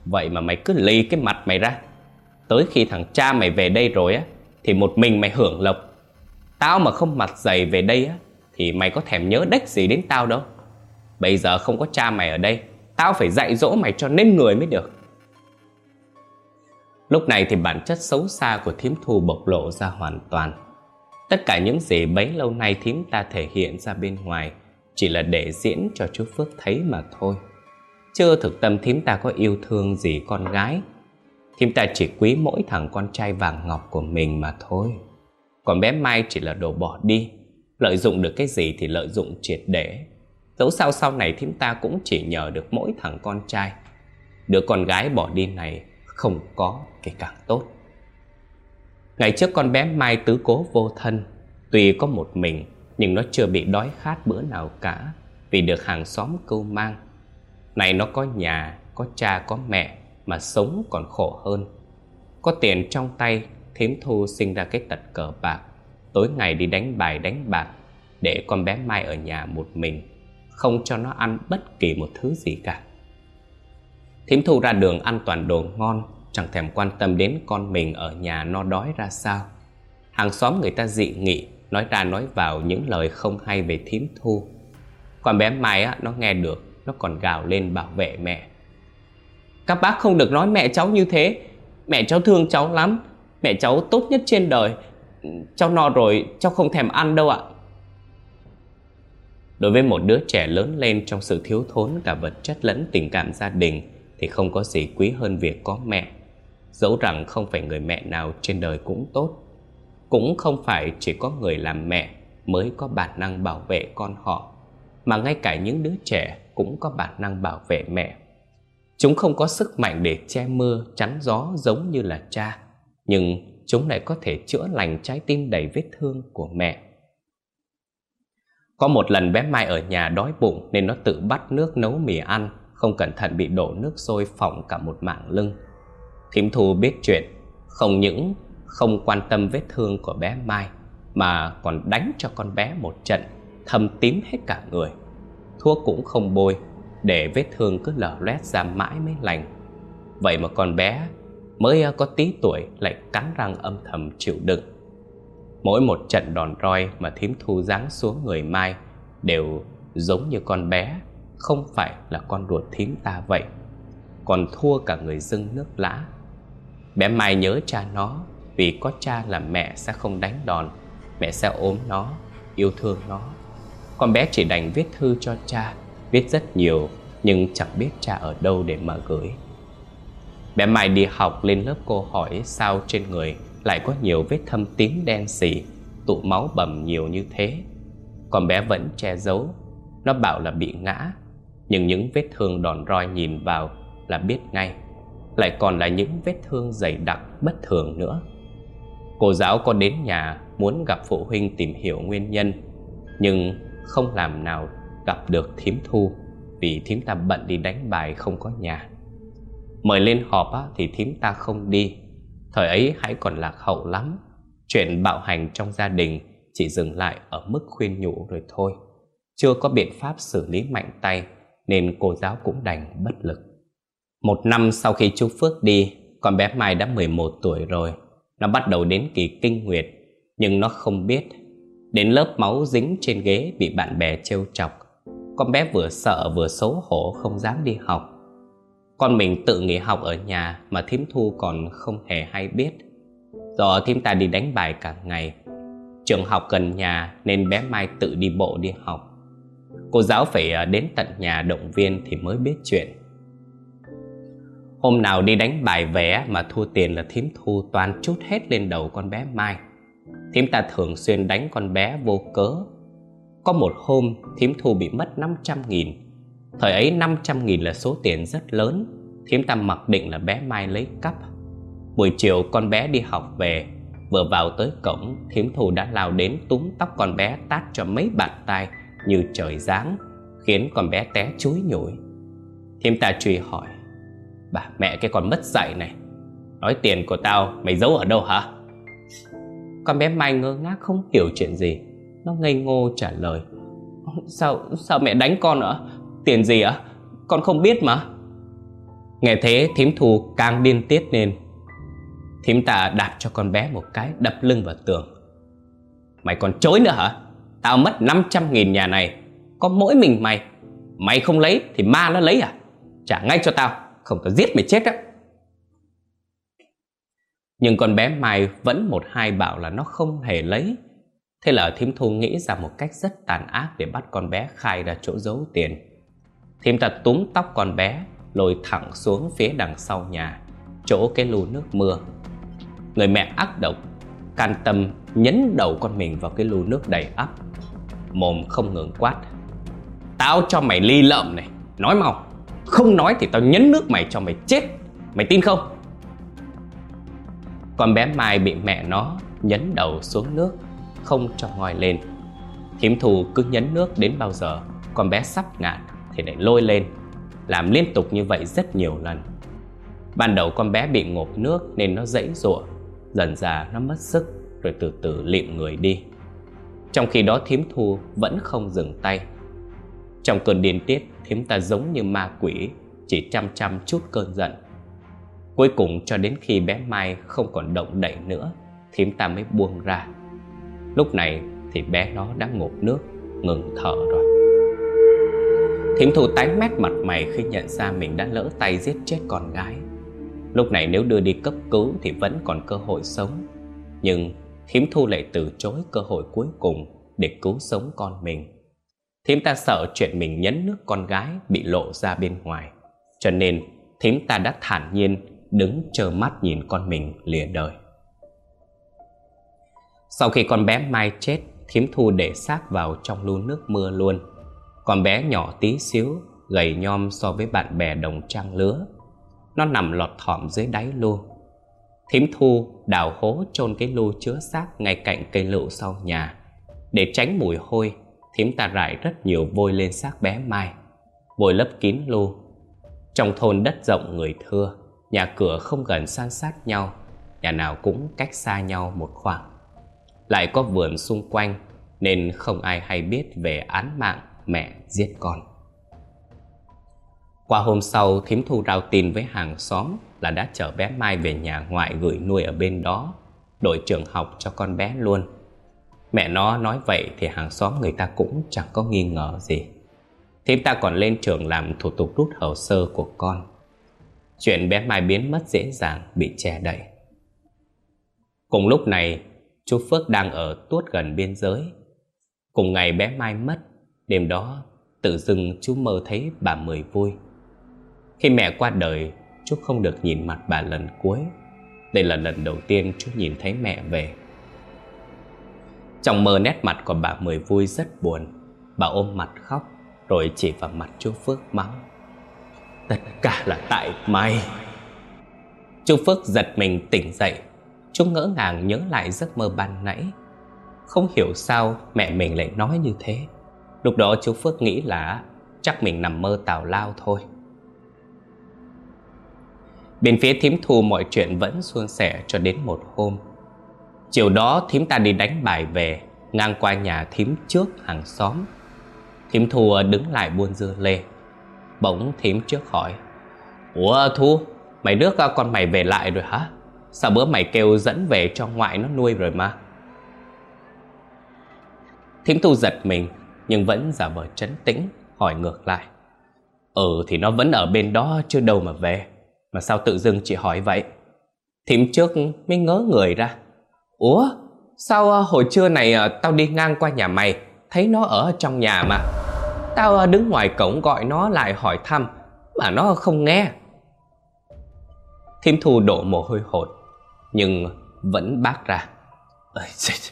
[SPEAKER 1] Vậy mà mày cứ lì cái mặt mày ra. Tới khi thằng cha mày về đây rồi á, thì một mình mày hưởng lộc. Tao mà không mặt dày về đây á, Thì mày có thèm nhớ đếch gì đến tao đâu. Bây giờ không có cha mày ở đây, Tao phải dạy dỗ mày cho nên người mới được. Lúc này thì bản chất xấu xa của thím thu bộc lộ ra hoàn toàn. Tất cả những gì bấy lâu nay thím ta thể hiện ra bên ngoài Chỉ là để diễn cho chú Phước thấy mà thôi. Chưa thực tâm thím ta có yêu thương gì con gái. Thím ta chỉ quý mỗi thằng con trai vàng ngọc của mình mà thôi. Còn bé Mai chỉ là đồ bỏ đi. Lợi dụng được cái gì thì lợi dụng triệt để. Dẫu sao sau này thím ta cũng chỉ nhờ được mỗi thằng con trai. Đứa con gái bỏ đi này không có thì càng tốt. Ngày trước con bé Mai tứ cố vô thân Tuy có một mình Nhưng nó chưa bị đói khát bữa nào cả Vì được hàng xóm cưu mang. Này nó có nhà, có cha, có mẹ mà sống còn khổ hơn. Có tiền trong tay, thím thu sinh ra cái tật cờ bạc, tối ngày đi đánh bài đánh bạc, để con bé Mai ở nhà một mình, không cho nó ăn bất kỳ một thứ gì cả. Thím thu ra đường ăn toàn đồ ngon, chẳng thèm quan tâm đến con mình ở nhà no đói ra sao. Hàng xóm người ta dị nghị, nói ra nói vào những lời không hay về thím thu. Con bé Mai á, nó nghe được, nó còn gào lên bảo vệ mẹ. Các bác không được nói mẹ cháu như thế Mẹ cháu thương cháu lắm Mẹ cháu tốt nhất trên đời Cháu no rồi cháu không thèm ăn đâu ạ Đối với một đứa trẻ lớn lên trong sự thiếu thốn cả vật chất lẫn tình cảm gia đình Thì không có gì quý hơn việc có mẹ Dẫu rằng không phải người mẹ nào trên đời cũng tốt Cũng không phải chỉ có người làm mẹ mới có bản năng bảo vệ con họ, mà ngay cả những đứa trẻ cũng có bản năng bảo vệ mẹ. Chúng không có sức mạnh để che mưa, chắn gió giống như là cha, nhưng chúng lại có thể chữa lành trái tim đầy vết thương của mẹ. Có một lần bé Mai ở nhà đói bụng nên nó tự bắt nước nấu mì ăn, không cẩn thận bị đổ nước sôi phỏng cả một mạng lưng. Thím Thu biết chuyện, không những không quan tâm vết thương của bé Mai mà còn đánh cho con bé một trận thâm tím hết cả người. Thuốc cũng không bôi để vết thương cứ lở loét ra mãi mới lành. Vậy mà con bé mới ờ, có tí tuổi lại cắn răng âm thầm chịu đựng. Mỗi một trận đòn roi mà thím thu giáng xuống người Mai đều giống như con bé, không phải là con ruột thím ta vậy. Còn thua cả người dưng nước lã. Bé Mai nhớ cha nó vì có cha là mẹ sẽ không đánh đòn, mẹ sẽ ốm nó, yêu thương nó. Con bé chỉ đành viết thư cho cha, viết rất nhiều nhưng chẳng biết cha ở đâu để mà gửi. Bé Mai đi học lên lớp cô hỏi sao trên người lại có nhiều vết thâm tím đen xỉ, tụ máu bầm nhiều như thế. Còn bé vẫn che giấu, nó bảo là bị ngã, nhưng những vết thương đòn roi nhìn vào là biết ngay. Lại còn là những vết thương dày đặc bất thường nữa. Cô giáo có đến nhà muốn gặp phụ huynh tìm hiểu nguyên nhân, nhưng không làm nào gặp được thím thu vì thím ta bận đi đánh bài không có nhà. Mời lên họp thì thím ta không đi Thời ấy hãy còn lạc hậu lắm. Chuyện bạo hành trong gia đình Chỉ dừng lại ở mức khuyên nhủ rồi thôi. Chưa có biện pháp xử lý mạnh tay, Nên cô giáo cũng đành bất lực. Một năm sau khi chú Phước đi, Con bé Mai đã 11 tuổi rồi. Nó bắt đầu đến kỳ kinh nguyệt, Nhưng nó không biết. Đến lớp máu dính trên ghế Bị bạn bè trêu chọc. Con bé vừa sợ vừa xấu hổ Không dám đi học con mình tự nghỉ học ở nhà mà thím thu còn không hề hay biết. Do thím ta đi đánh bài cả ngày, trường học gần nhà nên bé Mai tự đi bộ đi học. Cô giáo phải ờ, đến tận nhà động viên thì mới biết chuyện. Hôm nào đi đánh bài vé mà thua tiền là thím thu toàn chút hết lên đầu con bé Mai. Thím ta thường xuyên đánh con bé vô cớ. Có một hôm thím thu bị mất 500 nghìn Thời ấy 500 nghìn là số tiền rất lớn Thiếm ta mặc định là bé Mai lấy cắp. Buổi chiều con bé đi học về, Vừa vào tới cổng Thiếm thù đã lao đến túm tóc con bé tát cho mấy bàn tay Như trời giáng, Khiến con bé té chúi nhủi. Thiếm ta truy hỏi, Bà mẹ cái con mất dạy này, Nói tiền của tao mày giấu ở đâu hả? Con bé Mai ngơ ngác không hiểu chuyện gì, Nó ngây ngô trả lời, Sao sao mẹ đánh con nữa Tiền gì ạ? Con không biết mà. Nghe thế, thím thù càng điên tiết nên Thím ta đạp cho con bé một cái, đập lưng vào tường. Mày còn chối nữa hả? Tao mất 500 nghìn nhà này. Có mỗi mình mày. Mày không lấy thì ma nó lấy à? Trả ngay cho tao, Không tao giết mày chết á. Nhưng con bé Mai vẫn một hai bảo là nó không hề lấy. Thế là thím thu nghĩ ra một cách rất tàn ác để bắt con bé khai ra chỗ giấu tiền. Thím ta túm tóc con bé, Lôi thẳng xuống phía đằng sau nhà, Chỗ cái lu nước mưa. Người mẹ ác độc, Can tâm nhấn đầu con mình vào cái lu nước đầy ắp, Mồm không ngừng quát. Tao cho mày ly lợm này, Nói mau. Không nói thì tao nhấn nước mày cho mày chết. Mày tin không? Con bé Mai bị mẹ nó nhấn đầu xuống nước, Không cho ngoi lên. Thiếm thù cứ nhấn nước đến bao giờ, Con bé sắp ngạt thì lại lôi lên, làm liên tục như vậy rất nhiều lần. Ban đầu con bé bị ngộp nước nên nó dãy giụa dần dà nó mất sức rồi từ từ lịm người đi. Trong khi đó thím thu vẫn không dừng tay. Trong cơn điên tiết, thím ta giống như ma quỷ, chỉ chăm chăm chút cơn giận. Cuối cùng cho đến khi bé mai không còn động đậy nữa, thím ta mới buông ra. Lúc này thì bé nó đã ngộp nước, ngừng thở rồi. Thím thu tái mét mặt mày khi nhận ra mình đã lỡ tay giết chết con gái. Lúc này nếu đưa đi cấp cứu thì vẫn còn cơ hội sống. Nhưng thím thu lại từ chối cơ hội cuối cùng để cứu sống con mình. Thím ta sợ chuyện mình nhấn nước con gái bị lộ ra bên ngoài. Cho nên thím ta đã thản nhiên đứng chờ mắt nhìn con mình lìa đời. Sau khi con bé Mai chết, thím thu để xác vào trong lu nước mưa luôn. Con bé nhỏ tí xíu, Gầy nhom so với bạn bè đồng trang lứa. Nó nằm lọt thỏm dưới đáy lu. Thím thu đào hố chôn cái lu chứa xác ngay cạnh cây lựu sau nhà. Để tránh mùi hôi, Thím ta rải rất nhiều vôi lên xác bé Mai, Vôi lấp kín lu. Trong thôn đất rộng người thưa, Nhà cửa không gần san sát nhau, Nhà nào cũng cách xa nhau một khoảng. Lại có vườn xung quanh, Nên không ai hay biết về án mạng mẹ giết con. Qua hôm sau, thím thu rao tin với hàng xóm Là đã chở bé Mai về nhà ngoại gửi nuôi ở bên đó Đổi trường học cho con bé luôn. Mẹ nó nói vậy thì hàng xóm người ta cũng chẳng có nghi ngờ gì. Thím ta còn lên trường làm thủ tục rút hồ sơ của con. Chuyện bé Mai biến mất dễ dàng, bị che đậy. Cùng lúc này, chú Phước đang ở tuốt gần biên giới. Cùng ngày bé Mai mất Đêm đó, tự dưng chú mơ thấy bà Mười vui. Khi mẹ qua đời, chú không được nhìn mặt bà lần cuối. Đây là lần đầu tiên chú nhìn thấy mẹ về. Trong mơ nét mặt của bà Mười vui rất buồn. Bà ôm mặt khóc, Rồi chỉ vào mặt chú Phước mắng. Tất cả là tại mày. Chú Phước giật mình tỉnh dậy. Chú ngỡ ngàng nhớ lại giấc mơ ban nãy. Không hiểu sao mẹ mình lại nói như thế. Lúc đó chú Phước nghĩ là Chắc mình nằm mơ tào lao thôi. Bên phía thím thu mọi chuyện vẫn suôn sẻ cho đến một hôm. Chiều đó thím ta đi đánh bài về, Ngang qua nhà thím trước hàng xóm. Thím thu đứng lại buôn dưa lê. Bỗng thím trước hỏi, Ủa Thu, Mày nước con mày về lại rồi hả? Sao bữa mày kêu dẫn về cho ngoại nó nuôi rồi mà? Thím Thu giật mình nhưng vẫn giả vờ trấn tĩnh, Hỏi ngược lại. Ừ thì nó vẫn ở bên đó chưa đâu mà về. Mà sao tự dưng chị hỏi vậy? Thím trước mới ngớ người ra. Ủa, Sao ờ, hồi trưa này ờ, tao đi ngang qua nhà mày, Thấy nó ở trong nhà mà. Tao ờ, đứng ngoài cổng gọi nó lại hỏi thăm, Mà nó không nghe. Thím thu đổ mồ hôi hột, Nhưng vẫn bác ra.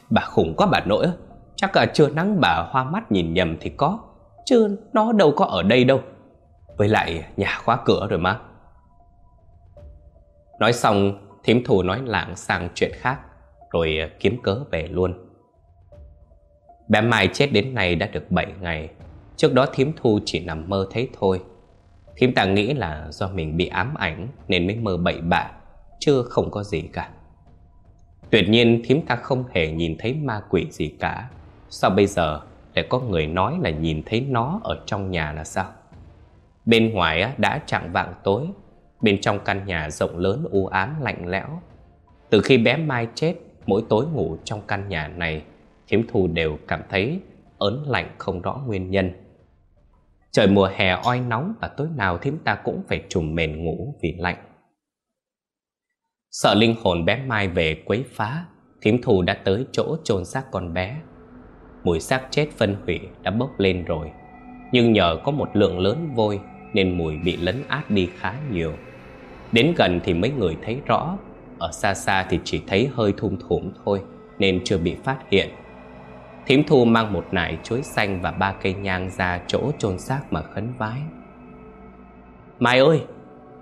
[SPEAKER 1] Bà khủng quá bà nội Chắc là chưa nắng bà hoa mắt nhìn nhầm thì có, Chứ nó đâu có ở đây đâu. Với lại nhà khóa cửa rồi mà. Nói xong, Thím thù nói lạng sang chuyện khác, Rồi kiếm cớ về luôn. Bé Mai chết đến nay đã được 7 ngày. Trước đó thím thu chỉ nằm mơ thấy thôi. Thím ta nghĩ là do mình bị ám ảnh Nên mới mơ bậy bạ, Chứ không có gì cả. Tuyệt nhiên thím ta không hề nhìn thấy ma quỷ gì cả. Sao bây giờ lại có người nói là nhìn thấy nó ở trong nhà là sao Bên ngoài đã chạng vạng tối Bên trong căn nhà rộng lớn u ám lạnh lẽo Từ khi bé Mai chết Mỗi tối ngủ trong căn nhà này Thiếm Thu đều cảm thấy ớn lạnh không rõ nguyên nhân Trời mùa hè oi nóng và tối nào Thiếm ta cũng phải trùm mền ngủ vì lạnh. Sợ linh hồn bé Mai về quấy phá, Thiếm thù đã tới chỗ chôn xác con bé. Mùi xác chết phân hủy đã bốc lên rồi, nhưng nhờ có một lượng lớn vôi nên mùi bị lấn át đi khá nhiều. Đến gần thì mấy người thấy rõ, ở xa xa thì chỉ thấy hơi thum thủm thôi nên chưa bị phát hiện. Thím Thu mang một nải chuối xanh và ba cây nhang ra chỗ chôn xác mà khấn vái. Mai ơi,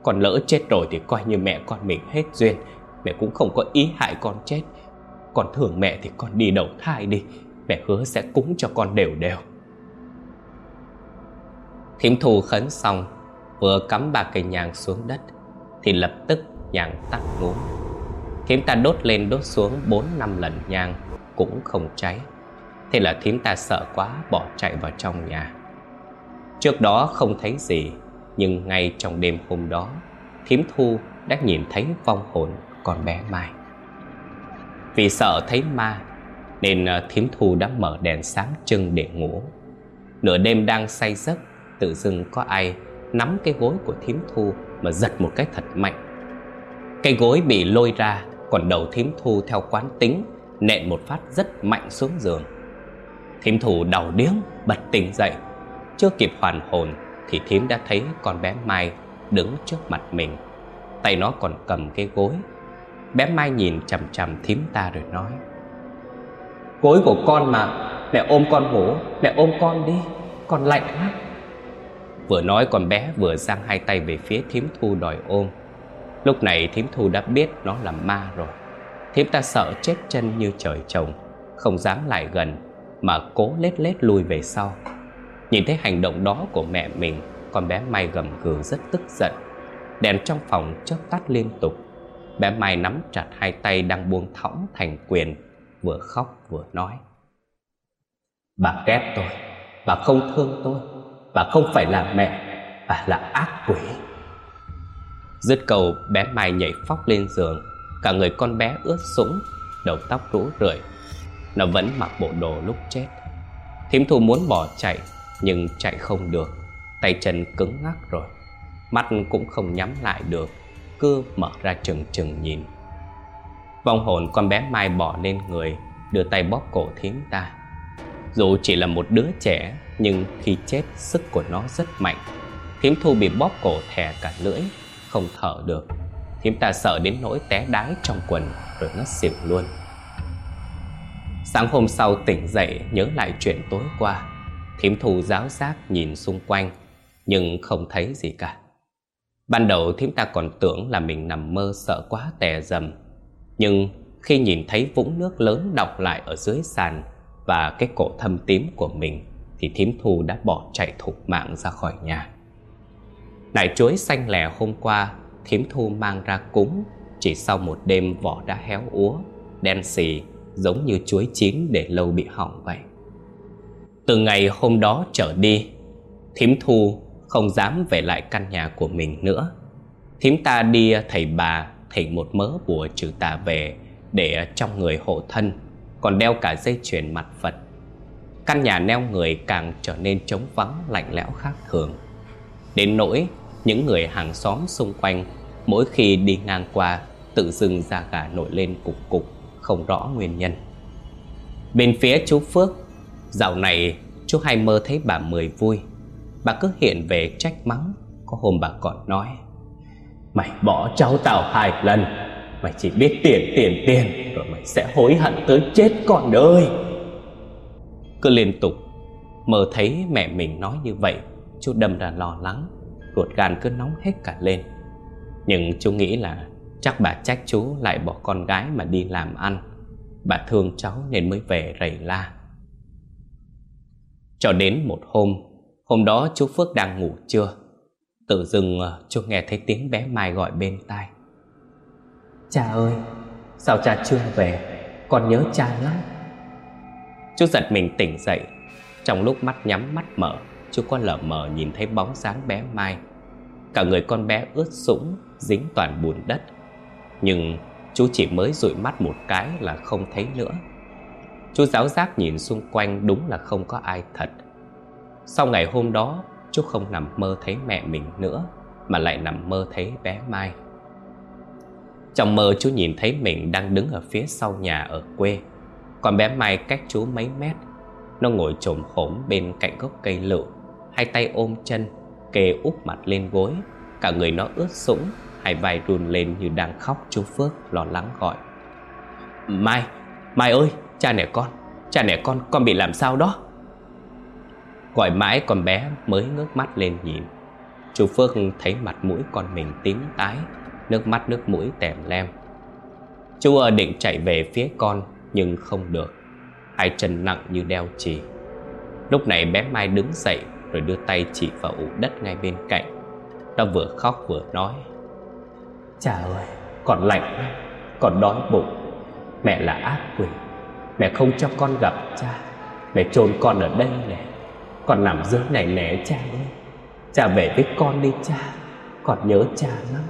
[SPEAKER 1] con lỡ chết rồi thì coi như mẹ con mình hết duyên. Mẹ cũng không có ý hại con chết. Còn thường mẹ thì con đi đầu thai đi. Mẹ hứa sẽ cúng cho con đều đều. Thiểm Thu khấn xong, vừa cắm ba cây nhang xuống đất, thì lập tức nhang tắt ngúm. Thiểm ta đốt lên đốt xuống bốn năm lần nhang, cũng không cháy. Thế là Thiểm ta sợ quá bỏ chạy vào trong nhà Trước đó không thấy gì Nhưng ngay trong đêm hôm đó Thiểm Thu đã nhìn thấy vong hồn con bé Mai Vì sợ thấy ma nên Thiếm thím Thu đã mở đèn sáng trưng để ngủ. Nửa đêm đang say giấc, Tự dưng có ai nắm cái gối của thím Thu Mà giật một cái thật mạnh. Cái gối bị lôi ra, Còn đầu thím Thu theo quán tính, Nện một phát rất mạnh xuống giường. Thím thu đầu điếng, bật tỉnh dậy. Chưa kịp hoàn hồn Thì thím đã thấy con bé Mai đứng trước mặt mình. Tay nó còn cầm cái gối. Bé Mai nhìn chằm chằm thím ta rồi nói Gối của con mà. Mẹ ôm con bố Mẹ ôm con đi. Con lạnh lắm Vừa nói con bé vừa giang hai tay về phía thím thu đòi ôm. Lúc này thím thu đã biết nó là ma rồi. Thím ta sợ chết chân như trời trồng, Không dám lại gần, Mà cố lết lết lui về sau. Nhìn thấy hành động đó của mẹ mình, Con bé Mai gầm gừ rất tức giận. Đèn trong phòng chớp tắt liên tục. Bé Mai nắm chặt hai tay đang buông thõng thành quyền. Vừa khóc vừa nói. Bà ghét tôi, Bà không thương tôi, Bà không phải là mẹ, Bà là ác quỷ. Dứt cầu bé Mai nhảy phóc lên giường, Cả người con bé ướt sũng, Đầu tóc rũ rượi. Nó vẫn mặc bộ đồ lúc chết. Thím thu muốn bỏ chạy, Nhưng chạy không được. Tay chân cứng ngắc rồi, Mắt cũng không nhắm lại được, Cứ mở ra chừng chừng nhìn. Vong hồn con bé Mai bỏ lên người, Đưa tay bóp cổ thím ta. Dù chỉ là một đứa trẻ, Nhưng khi chết, sức của nó rất mạnh. Thím thu bị bóp cổ thẻ cả lưỡi, Không thở được. Thím ta sợ đến nỗi té đái trong quần, Rồi ngất xỉu luôn. Sáng hôm sau tỉnh dậy, Nhớ lại chuyện tối qua. Thím thu giáo giác nhìn xung quanh, Nhưng không thấy gì cả. Ban đầu thím ta còn tưởng là mình nằm mơ sợ quá tè dầm. Nhưng khi nhìn thấy vũng nước lớn đọng lại ở dưới sàn Và cái cổ thâm tím của mình, Thì thím thu đã bỏ chạy thục mạng ra khỏi nhà. Nải chuối xanh lẻ hôm qua, Thím thu mang ra cúng, Chỉ sau một đêm vỏ đã héo úa, Đen xì, Giống như chuối chín để lâu bị hỏng vậy. Từ ngày hôm đó trở đi, Thím thu không dám về lại căn nhà của mình nữa. Thím ta đi, thầy bà thỉnh một mớ bùa trừ tà về Để trong người hộ thân, Còn đeo cả dây chuyền mặt Phật. Căn nhà neo người càng trở nên trống vắng, lạnh lẽo khác thường. Đến nỗi những người hàng xóm xung quanh Mỗi khi đi ngang qua Tự dưng da gà nổi lên cục cục, Không rõ nguyên nhân. Bên phía chú Phước, Dạo này chú hay mơ thấy bà Mười vui. Bà cứ hiện về trách mắng, Có hôm bà còn nói. Mày bỏ cháu tao hai lần. Mày chỉ biết tiền tiền tiền, Rồi mày sẽ hối hận tới chết con ơi Cứ liên tục, Mơ thấy mẹ mình nói như vậy, Chú đâm ra lo lắng, Ruột gan cứ nóng hết cả lên. Nhưng chú nghĩ là Chắc bà trách chú lại bỏ con gái mà đi làm ăn. Bà thương cháu nên mới về rầy la. Cho đến một hôm Hôm đó chú Phước đang ngủ trưa. Tự dưng ờ, chú nghe thấy tiếng bé Mai gọi bên tai. Cha ơi Sao cha chưa về? Con nhớ cha lắm. Chú giật mình tỉnh dậy. Trong lúc mắt nhắm mắt mở Chú có lờ mờ nhìn thấy bóng dáng bé Mai. Cả người con bé ướt sũng Dính toàn bùn đất. Nhưng chú chỉ mới dụi mắt một cái là không thấy nữa. Chú giáo giác nhìn xung quanh đúng là không có ai thật. Sau ngày hôm đó chú không nằm mơ thấy mẹ mình nữa Mà lại nằm mơ thấy bé Mai. Trong mơ chú nhìn thấy mình đang đứng ở phía sau nhà ở quê. Còn bé Mai cách chú mấy mét. Nó ngồi trồm hổm bên cạnh gốc cây lựu Hai tay ôm chân Kê úp mặt lên gối. Cả người nó ướt sũng Hai vai run lên như đang khóc chú Phước lo lắng gọi. Mai, Mai ơi, cha nè con Cha nè con, con bị làm sao đó? Gọi mãi con bé mới ngước mắt lên nhìn. Chú Phước thấy mặt mũi con mình tím tái Nước mắt nước mũi tèm lem. Chú ở định chạy về phía con Nhưng không được. Hai chân nặng như đeo chì. Lúc này bé Mai đứng dậy Rồi đưa tay chỉ vào ụ đất ngay bên cạnh. Nó vừa khóc vừa nói Cha ơi Con lạnh Con đói bụng. Mẹ là ác quỷ. Mẹ không cho con gặp cha. Mẹ chôn con ở đây nè con nằm dưới này nè cha ơi Cha về với con đi cha, Con nhớ cha lắm.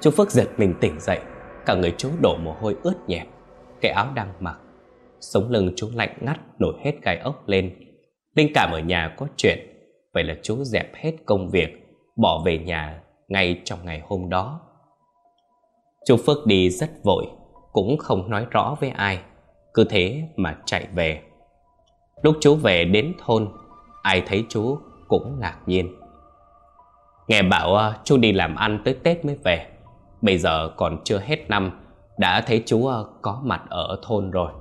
[SPEAKER 1] Chú Phước giật mình tỉnh dậy, Cả người chú đổ mồ hôi ướt nhẹp, Cái áo đang mặc. Sống lưng chú lạnh ngắt nổi hết gai ốc lên. Linh cảm ở nhà có chuyện, Vậy là chú dẹp hết công việc, Bỏ về nhà ngay trong ngày hôm đó. Chú Phước đi rất vội, Cũng không nói rõ với ai, Cứ thế mà chạy về. Lúc chú về đến thôn, Ai thấy chú cũng ngạc nhiên. Nghe bảo ờ, chú đi làm ăn tới Tết mới về. Bây giờ còn chưa hết năm, Đã thấy chú ờ, có mặt ở thôn rồi.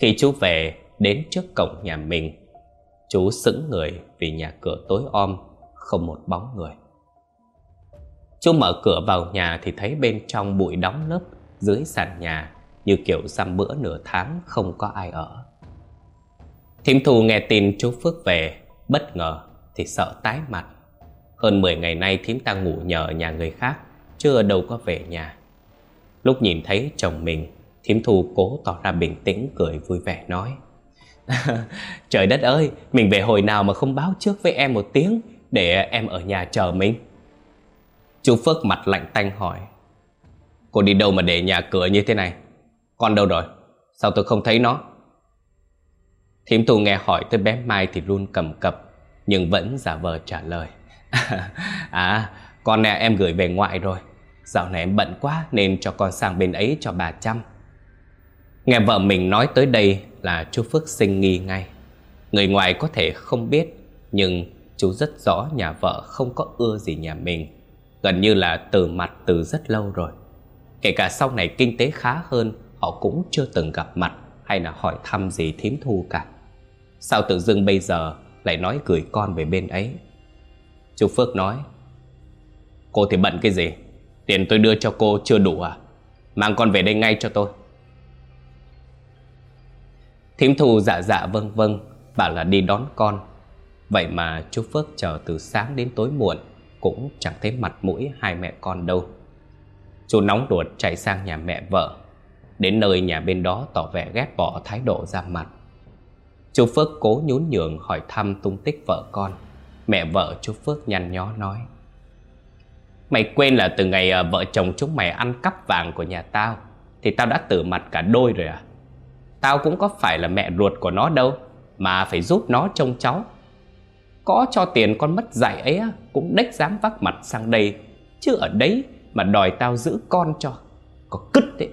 [SPEAKER 1] Khi chú về đến trước cổng nhà mình, Chú sững người vì nhà cửa tối om, Không một bóng người. Chú mở cửa vào nhà thì thấy bên trong bụi đóng lớp Dưới sàn nhà, Như kiểu xăm bữa nửa tháng không có ai ở. Thím Thu nghe tin chú Phước về Bất ngờ thì sợ tái mặt. Hơn 10 ngày nay thím ta ngủ nhờ nhà người khác Chưa đâu có về nhà. Lúc nhìn thấy chồng mình Thím Thu cố tỏ ra bình tĩnh cười vui vẻ nói Trời đất ơi, mình về hồi nào mà không báo trước với em một tiếng Để em ở nhà chờ mình? Chú Phước mặt lạnh tanh hỏi Cô đi đâu mà để nhà cửa như thế này? Con đâu rồi? Sao tôi không thấy nó? Thím Thu nghe hỏi tới bé Mai thì run cầm cập, Nhưng vẫn giả vờ trả lời. À con nè, em gửi về ngoại rồi. Dạo này em bận quá nên cho con sang bên ấy cho bà chăm. Nghe vợ mình nói tới đây là chú Phước sinh nghi ngay. Người ngoài có thể không biết, Nhưng chú rất rõ nhà vợ không có ưa gì nhà mình. Gần như là từ mặt từ rất lâu rồi. Kể cả sau này kinh tế khá hơn, Họ cũng chưa từng gặp mặt Hay là hỏi thăm gì thím thu cả. Sao tự dưng bây giờ Lại nói gửi con về bên ấy? Chú Phước nói, Cô thì bận cái gì? Tiền tôi đưa cho cô chưa đủ à? Mang con về đây ngay cho tôi. Thím thù dạ dạ vâng vâng Bảo là đi đón con. Vậy mà chú Phước chờ từ sáng đến tối muộn Cũng chẳng thấy mặt mũi hai mẹ con đâu. Chú nóng ruột chạy sang nhà mẹ vợ, Đến nơi nhà bên đó tỏ vẻ ghét bỏ thái độ ra mặt. Chú Phước cố nhún nhường hỏi thăm tung tích vợ con. Mẹ vợ chú Phước nhăn nhó nói, Mày quên là từ ngày à, vợ chồng chúng mày ăn cắp vàng của nhà tao, Thì tao đã tử mặt cả đôi rồi à? Tao cũng có phải là mẹ ruột của nó đâu, Mà phải giúp nó trông cháu. Có cho tiền con mất dạy ấy Cũng đếch dám vác mặt sang đây, Chứ ở đấy mà đòi tao giữ con cho, Có cứt đấy.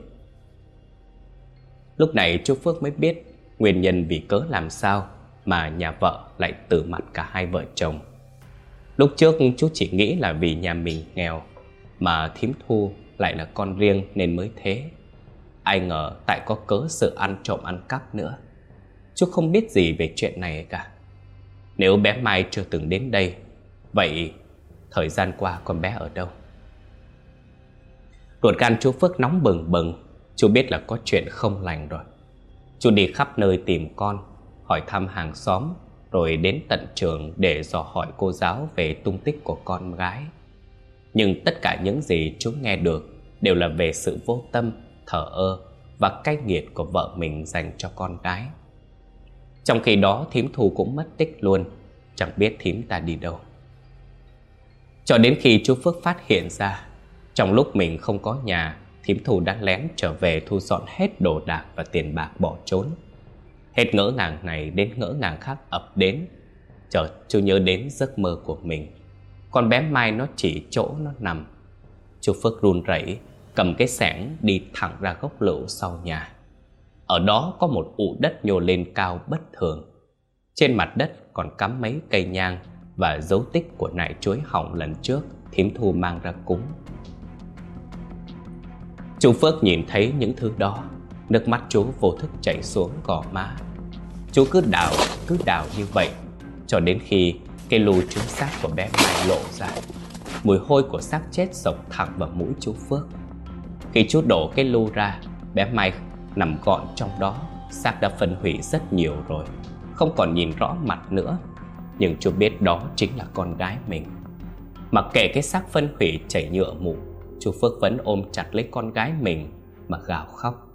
[SPEAKER 1] Lúc này chú Phước mới biết Nguyên nhân vì cớ làm sao Mà nhà vợ lại tử mặt cả hai vợ chồng? Lúc trước chú chỉ nghĩ là vì nhà mình nghèo Mà thím thu lại là con riêng nên mới thế. Ai ngờ tại có cớ sự ăn trộm ăn cắp nữa. Chú không biết gì về chuyện này cả. Nếu bé Mai chưa từng đến đây, Vậy thời gian qua con bé ở đâu? Ruột gan chú Phước nóng bừng bừng. Chú biết là có chuyện không lành rồi. Chú đi khắp nơi tìm con Hỏi thăm hàng xóm Rồi đến tận trường để dò hỏi cô giáo về tung tích của con gái Nhưng tất cả những gì chú nghe được Đều là về sự vô tâm thờ ơ và cay nghiệt của vợ mình dành cho con gái. Trong khi đó thím thù cũng mất tích luôn, chẳng biết thím ta đi đâu. Cho đến khi chú Phước phát hiện ra, trong lúc mình không có nhà, thím thù đã lén trở về thu dọn hết đồ đạc và tiền bạc bỏ trốn. Hết ngỡ ngàng này đến ngỡ ngàng khác ập đến, chợt chú nhớ đến giấc mơ của mình. Con bé Mai nó chỉ chỗ nó nằm. Chú Phước run rẩy cầm cái sẻng đi thẳng ra gốc lựu sau nhà. Ở đó có một ụ đất nhô lên cao bất thường. Trên mặt đất còn cắm mấy cây nhang và dấu tích của nải chuối hỏng lần trước thím thu mang ra cúng. Chú Phước nhìn thấy những thứ đó, nước mắt chú vô thức chảy xuống gò má. Chú cứ đào, cứ đào như vậy, cho đến khi cây lù trứng xác của bé Mai lộ ra. Mùi hôi của xác chết sộc thẳng vào mũi chú Phước. Khi chú đổ cái lù ra Bé Mai nằm gọn trong đó Xác đã phân hủy rất nhiều rồi Không còn nhìn rõ mặt nữa Nhưng chú biết đó chính là con gái mình Mặc kệ cái xác phân hủy chảy nhựa mù Chú Phước vẫn ôm chặt lấy con gái mình Mà gào khóc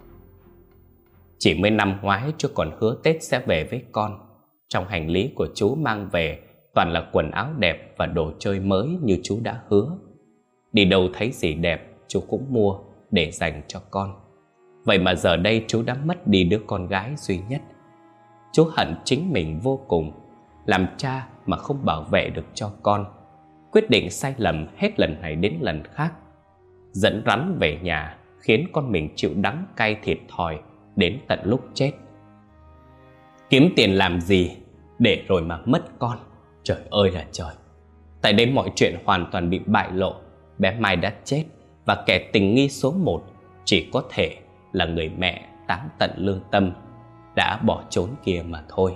[SPEAKER 1] Chỉ mới năm ngoái chú còn hứa Tết sẽ về với con Trong hành lý của chú mang về Toàn là quần áo đẹp và đồ chơi mới như chú đã hứa Đi đâu thấy gì đẹp chú cũng mua để dành cho con. Vậy mà giờ đây chú đã mất đi đứa con gái duy nhất. Chú hận chính mình vô cùng, làm cha mà không bảo vệ được cho con. Quyết định sai lầm hết lần này đến lần khác. Dẫn rắn về nhà khiến con mình chịu đắng cay thiệt thòi đến tận lúc chết. Kiếm tiền làm gì để rồi mà mất con? Trời ơi là trời! Tại đây mọi chuyện hoàn toàn bị bại lộ, bé Mai đã chết và kẻ tình nghi số một chỉ có thể là người mẹ tám tận lương tâm. đã bỏ trốn kia mà thôi.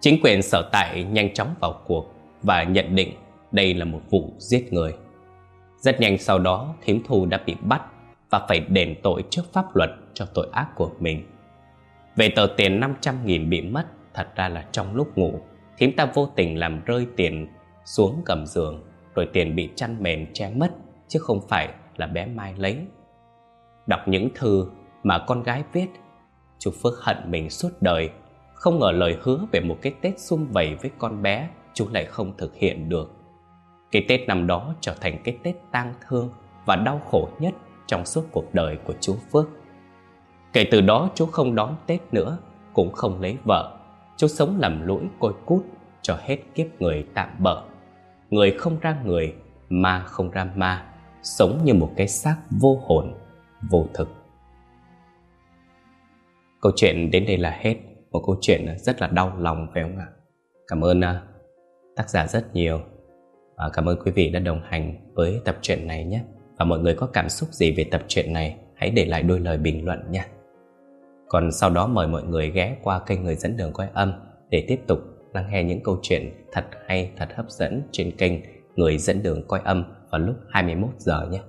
[SPEAKER 1] Chính quyền sở tại nhanh chóng vào cuộc và nhận định đây là một vụ giết người. Rất nhanh sau đó, Thiếm Thu đã bị bắt và phải đền tội trước pháp luật cho tội ác của mình. Về tờ tiền 500.000 bị mất, thật ra là trong lúc ngủ, Thiếm ta vô tình làm rơi tiền xuống cầm giường, rồi tiền bị chăn mền che mất, chứ không phải là bé Mai lấy. Đọc những thư mà con gái viết, chú Phước hận mình suốt đời, không ngờ lời hứa về một cái Tết sum vầy với con bé chú lại không thực hiện được. Cái Tết năm đó trở thành cái Tết tang thương và đau khổ nhất trong suốt cuộc đời của chú Phước. Kể từ đó chú không đón Tết nữa, cũng không lấy vợ. Chú sống lầm lũi côi cút cho hết kiếp người tạm bợ. Người không ra người, ma không ra ma, sống như một cái xác vô hồn, vô thực. Câu chuyện đến đây là hết, một câu chuyện rất là đau lòng phải không ạ? Cảm ơn à, tác giả rất nhiều. À, cảm ơn quý vị đã đồng hành với tập truyện này nhé. Và mọi người có cảm xúc gì về tập truyện này, hãy để lại đôi lời bình luận nha. Còn sau đó mời mọi người ghé qua kênh Người dẫn đường quay âm để tiếp tục lắng nghe những câu chuyện thật hay, thật hấp dẫn trên kênh Người dẫn đường quay âm vào lúc 21 giờ nhé.